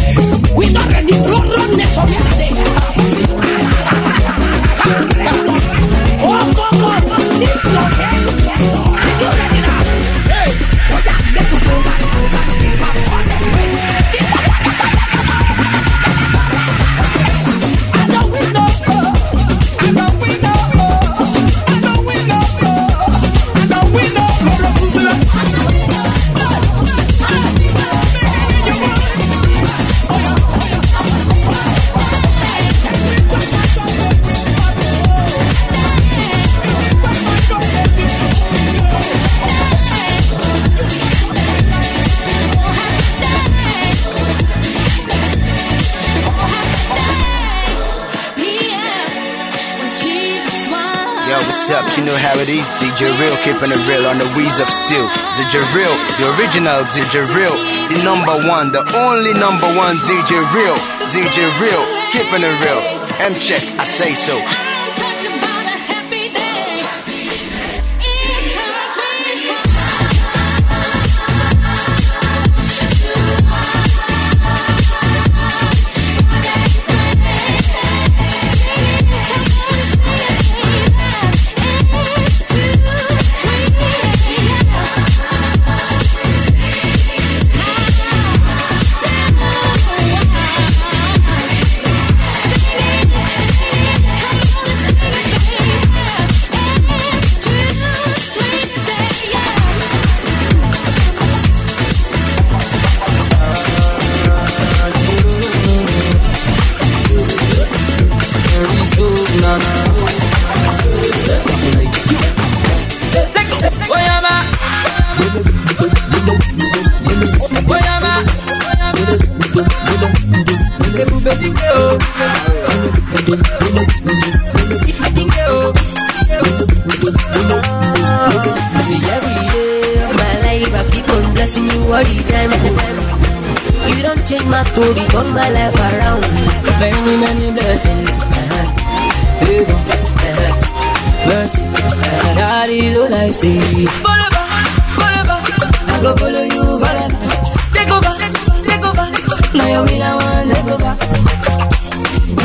DJ Real, keeping it real on the wheels of steel. DJ Real, the original DJ Real, the number one, the only number one DJ Real, DJ Real, keeping it real. M check, I say so.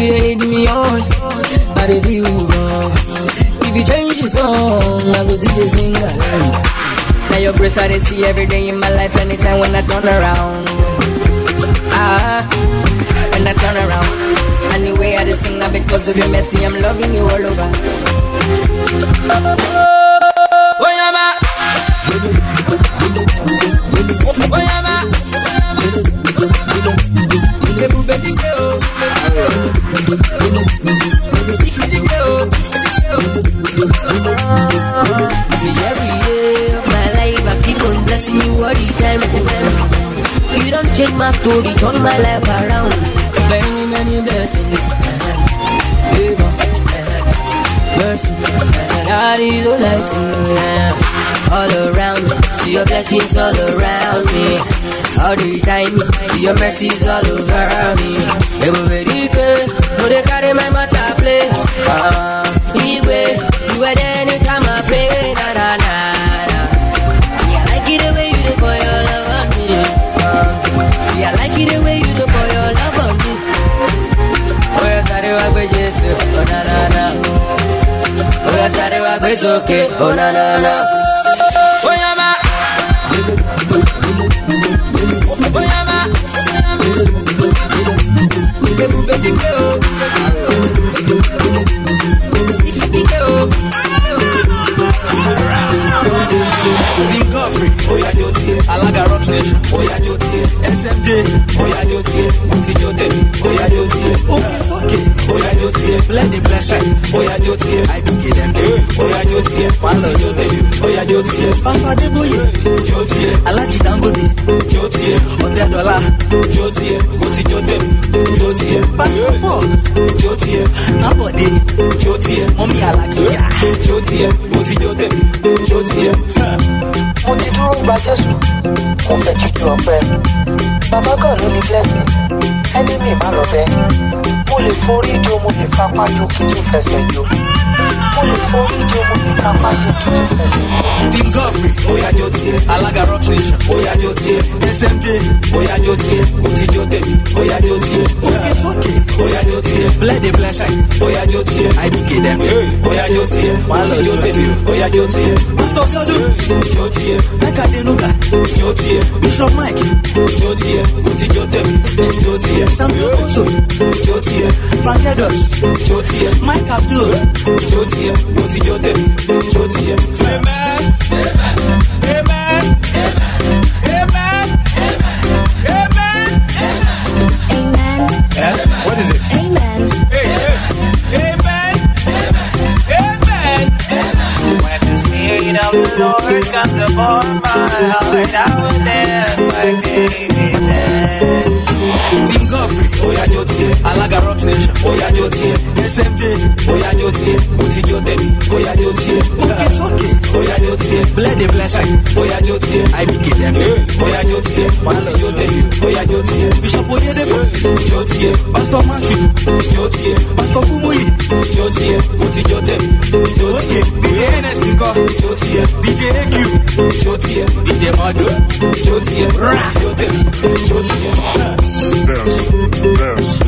You lead me on, but if you wrong. If you change the song, I was DJ sing along. Now your grace I see every day in my life, anytime when I turn around. Ah, when I turn around. Anyway, I just sing now because of your mercy, I'm loving you all over. Oh, yeah, ma. Oh yeah, ma. Oyama. See every day my life I keep on blessing you all the time. You don't change my story, turn my life around. Many, many blessings. Favor. Mercy. That is all I see. All around, see your blessings all around me. All the time, see your mercies all over me. Everybody good, no they carry my matter play. Uh, you were there I do I go Jesus. Oh na na na. Oh yes, I do I go it's okay. Oh na na na. Oyama. Oyama. King Godfrey, Oya Jotie, Alaga Rock Nation, Oya Jotie, SMJ, Oya Jotie, Muti Jote, Oya Jotie, Okay, okay, Oya Jotie, Bless the blessing, Oya Jotie, I begin them day, Oya Jotie, Muti Jote, Oya Jotie, Papa Deboye, Jotie, Alaji Dangote, Jotie, Otedola, Jotie, Muti Jote, Jotie, Pastor Paul, Jotie, Abode, Jotie, Mommy Alakia, Jotie, Muti Jote, Jotie, mo ti dúró gba jésù mo fẹ́ jíjú ọpẹ́. Bàbá kan ló ní blessing ẹni mi má lọ bẹ́ẹ̀ mo lè forí jó mo lè fapá jó kí tún fẹsẹ̀ jó mo lè forí jó mo lè fapá jó kí tún fẹsẹ̀ jó. King Godfrey, Oya Jotie, Alaga Rock Nation, Oya Jotie, SMJ, Oya Jotie, Muti Jote, Oya Jotie, Okay, okay, Oya Jotie, Bless the blessing, Oya Jotie, I begin them day, Oya Jotie, Muti Jote, Oya Jotie, Pastor Biodun, Jotie, Mike Adenuga, Jotie, Bishop Mike, Jotie, Muti Jote, Jotie, Samuel Oso, Jotie, Frank Edwards, Jotie, Mike Abdul, Jotie, Muti Jote, Jotie, Amen. Amen. Amen. Amen. What is this? Amen. Amen. Amen. When the spirit of the Lord comes upon my heart, I will dance like David danced. King Godfrey, Oya Jotie, Alaga Rock Nation, Oya Jotie, SMJ, Oya Jotie, Muti Jote, Oya Jotie, Okay, okay, Oya Jotie, Bless the blessing, Oya Jotie, I begin them day, Oya Jotie, Muti Jote, Oya Jotie, Bishop Oyedepo, Jotie, Pastor Matthew, Jotie, Pastor Kumuyi, Jotie, Muti Jote, Jotie, DJ NS Nko, Jotie, DJ AQ, Jotie, DJ Mado, Jotie, Jotie, Jotie, Dance, dance,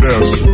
dance,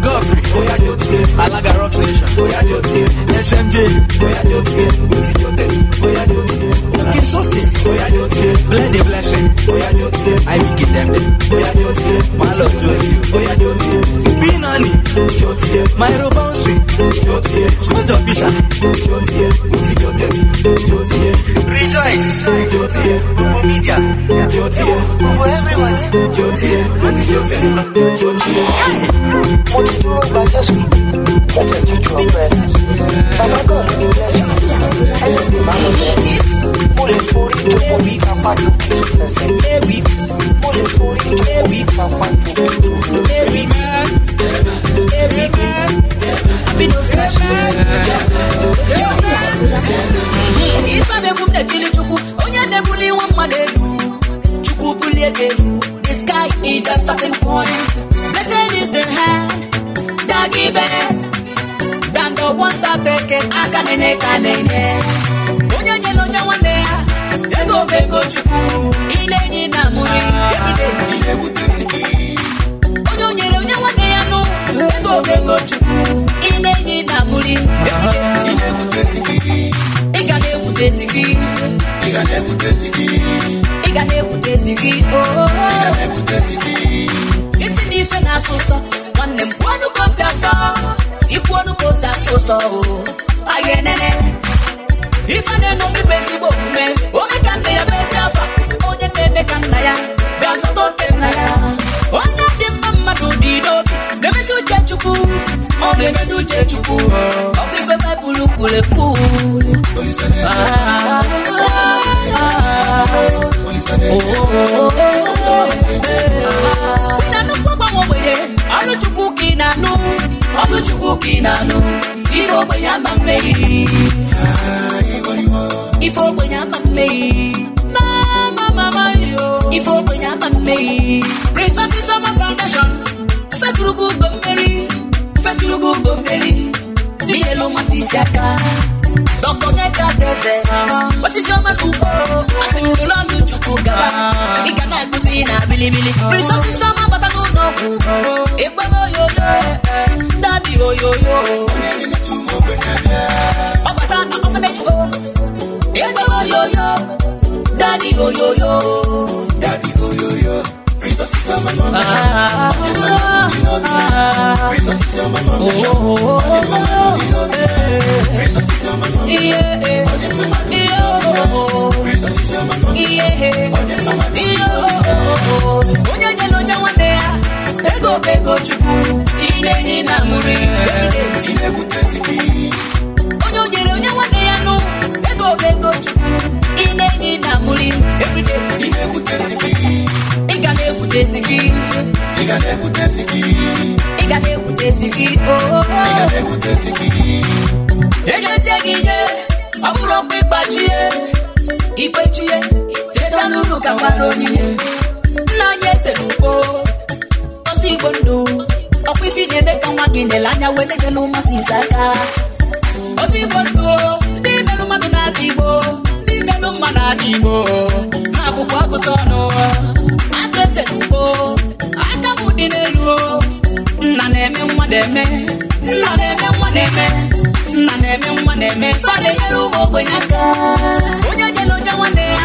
Godfrey, Oya Jotie, Alaga Rock Nation, SMJ, Oya Jotie, Bless the blessing, I Jotie, my love bless you, Oya Jotie, Binani, Jotie, my Robansi, Jotie, Smart Official, Rejoice, Media, Jote, Jotie, mo ti the sky is a starting point that giveth than the one that taketh aka na-enye ka na-enye onye nyere onye nwanne ya ego bụ ego chukwu. Ile enyi na everyday onye o nyere onye nwanne ya nụ ego bụ ego chukwu. Ile enyi na everyday ị ga na-ewute ezi gị ị ga ga na-ebutezi gị ị ga na-ekwutezi gị oh, oo oh, oh. Ụsọ o anyị enene ife na-enu mgbe ezigbo omume onye ka nne ya bụ ezi afa onye na-eme ka nna ya bịa zọtọ nke nna ya onye dị mma mmadụ dị n'obi na-emezi uche chukwu ọ na-emezi uche chukwu ọ bụ ife baịbụl kwuru ekwu na-anụ mkpọgba nwa ogbenye ọrụ chukwu ka ị na-anụ ọrụ chukwu ka ị na-anụ ifogbe ya ma mme ifogbe ya ma mme mama mama yo ifogbe ya ma mme resources of my foundation fẹturugu gomeri fẹturugu gomeri fiyelu masisi aka dɔkɔ nye ka tɛsɛ osisi ɔmɛ tukpo asimidolo alujuku gaba ika na ekusi na bilibili resources ɔmɛ bata n'unɔ ekpebe oyoyo dadi oyoyo. Obata na orphanage homes. Ego yo yo, daddy yo yo yo, daddy yo yo yo. Resources on my mama, ah, and my mama. Ah, my mama, oh, oh, oh and eh. my mama. Eh. My mama, yeah, and my yeah, ego ego chukwu ile enyi na amụrụ onye o nyere onye nwanne ya nụ ego ego chukwu ile enyi na amụrụ ị ga na-ekwutezi gị. Ị ga na-ekwutezi gị. Na-ekwutezi gị oh, oh, oh. oo enyezie gị. Ihe ọ bụrụ ọkwa ịgbachie ikpechie cheta n'uru ka gbara onyinye. Nna anyị eze n'ugbo ọsọ igbo ndụ ọkwa ifi na-eme ka nwa gị nele anya wee nege n'ụmasị ise aka ọsọ igbo ndụ ndị melụ mmadụ na-adị igbo ndị melụ mma na-adị igbo ha bụkwa agụta ọnụ aka eze n'ugbo aka m dị n'elu nna na-eme nwa na-eme nna na-eme nwa na-eme nna na-eme nwa na-eme. Fa na-enyere ụmụ ogbenye aka. Onye nyere onye nwanne ya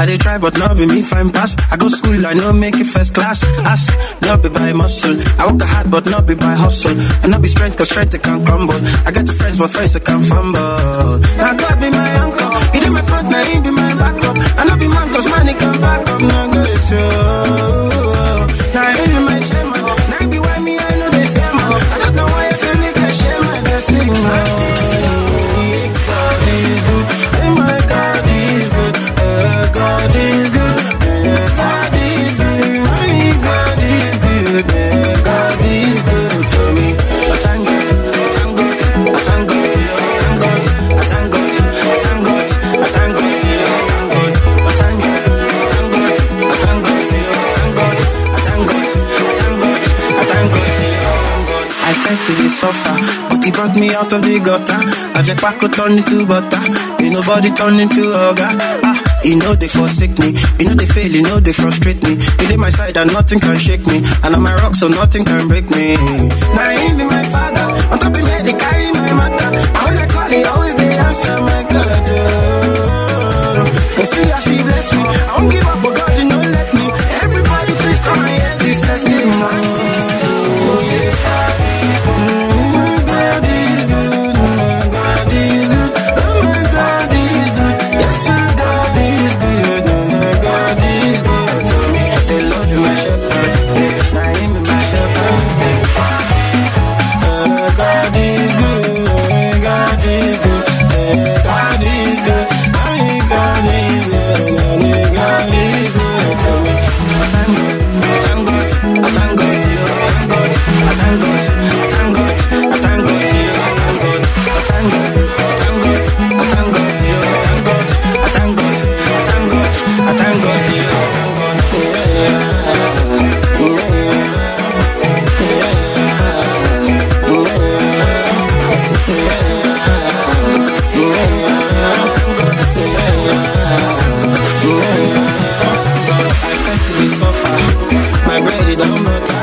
I dey try, but not be me fine pass. I go school, I know make it first class. Ask, not be by muscle. I work hard, but not be by hustle. And not be strength, cause strength it can crumble. I got the friends, but friends it can fumble. Now God be my uncle, he dey my front, now he be my backup. I not be man, cause money can back up. Now go it's. Now suffer, but he brought me out of the gutter. I just pack turn into butter. Ain't nobody turn into ogre. Ah, you know they forsake me. You know they fail, you know they frustrate me. You dey my side and nothing can shake me. And I'm a rock, so nothing can break me. Now he be my father. On top of me, they carry my matter. I when I call, he always they answer my God. Oh. You see how she bless me. I won't give up, but God, you know it don't matter.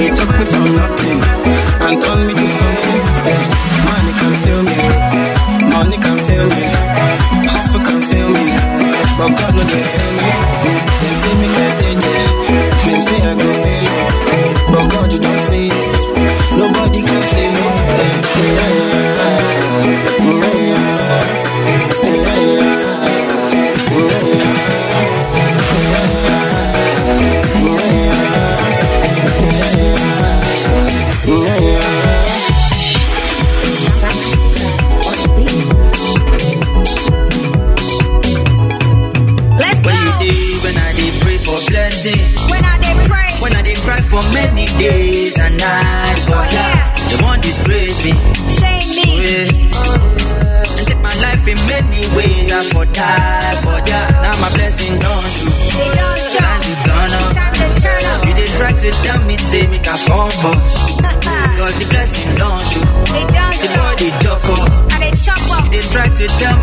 He took me from nothing and turned me to something. Eh, money can fill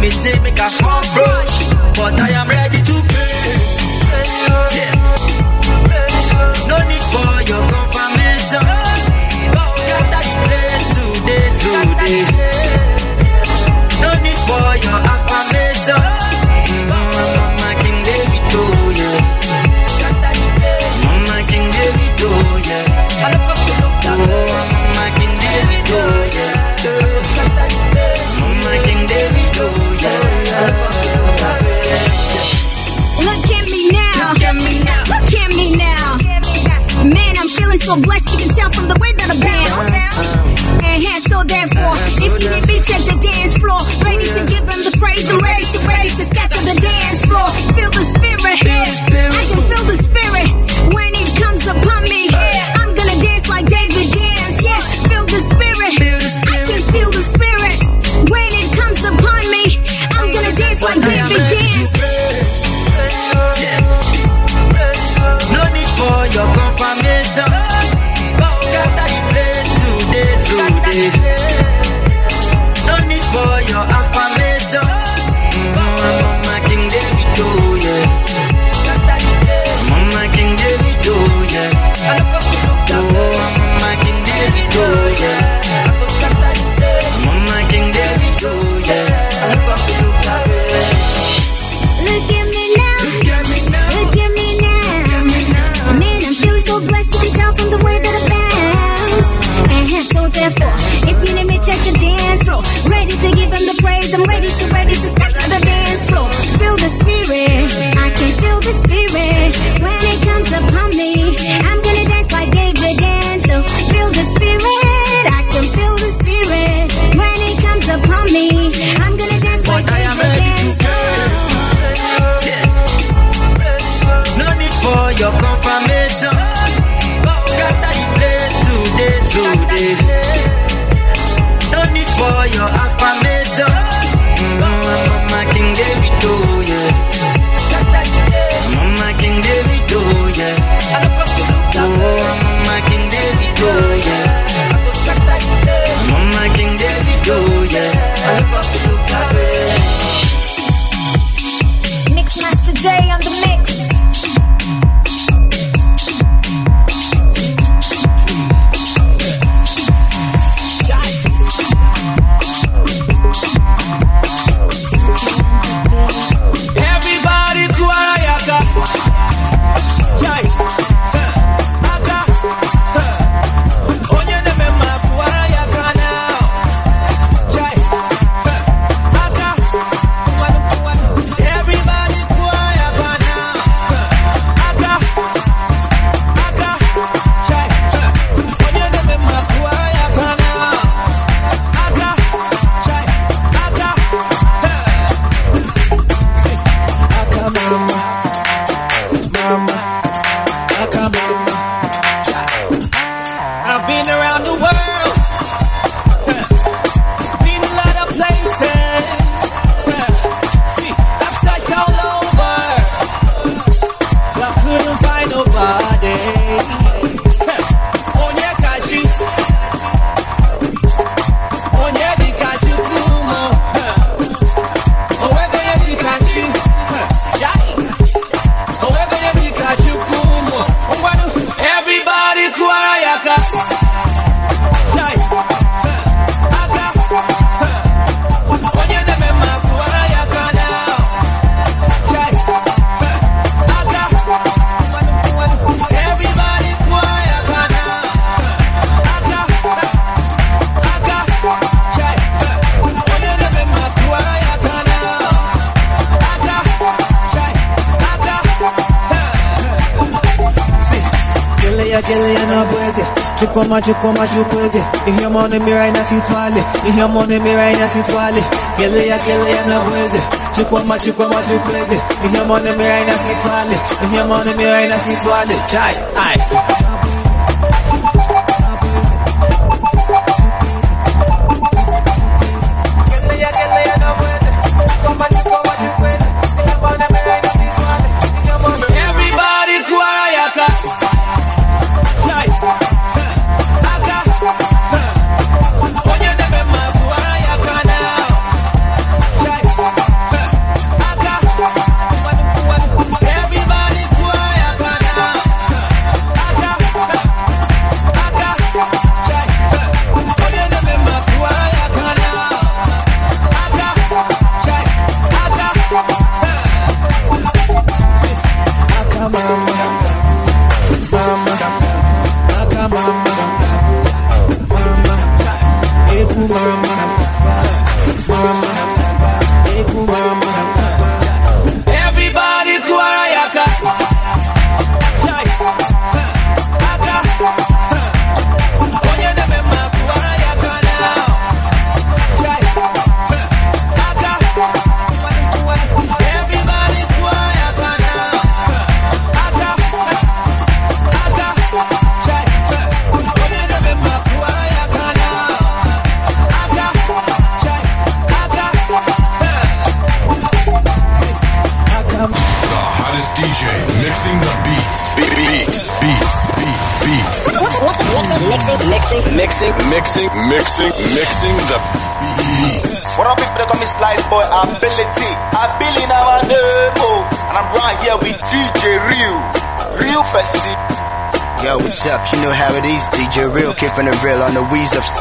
mes Chukoma, chukoma, chukweze Ihe mone mirai na sitwale Ihe mone mirai na you crazy. kelea your money, me right now see mone mirai your money, me right now see sitwale Chai, aye.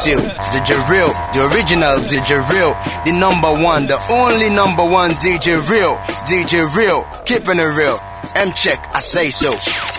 Steel. DJ Real, the original DJ Real, the number one, the only number one DJ Real. DJ Real, keeping it real. M check, I say so.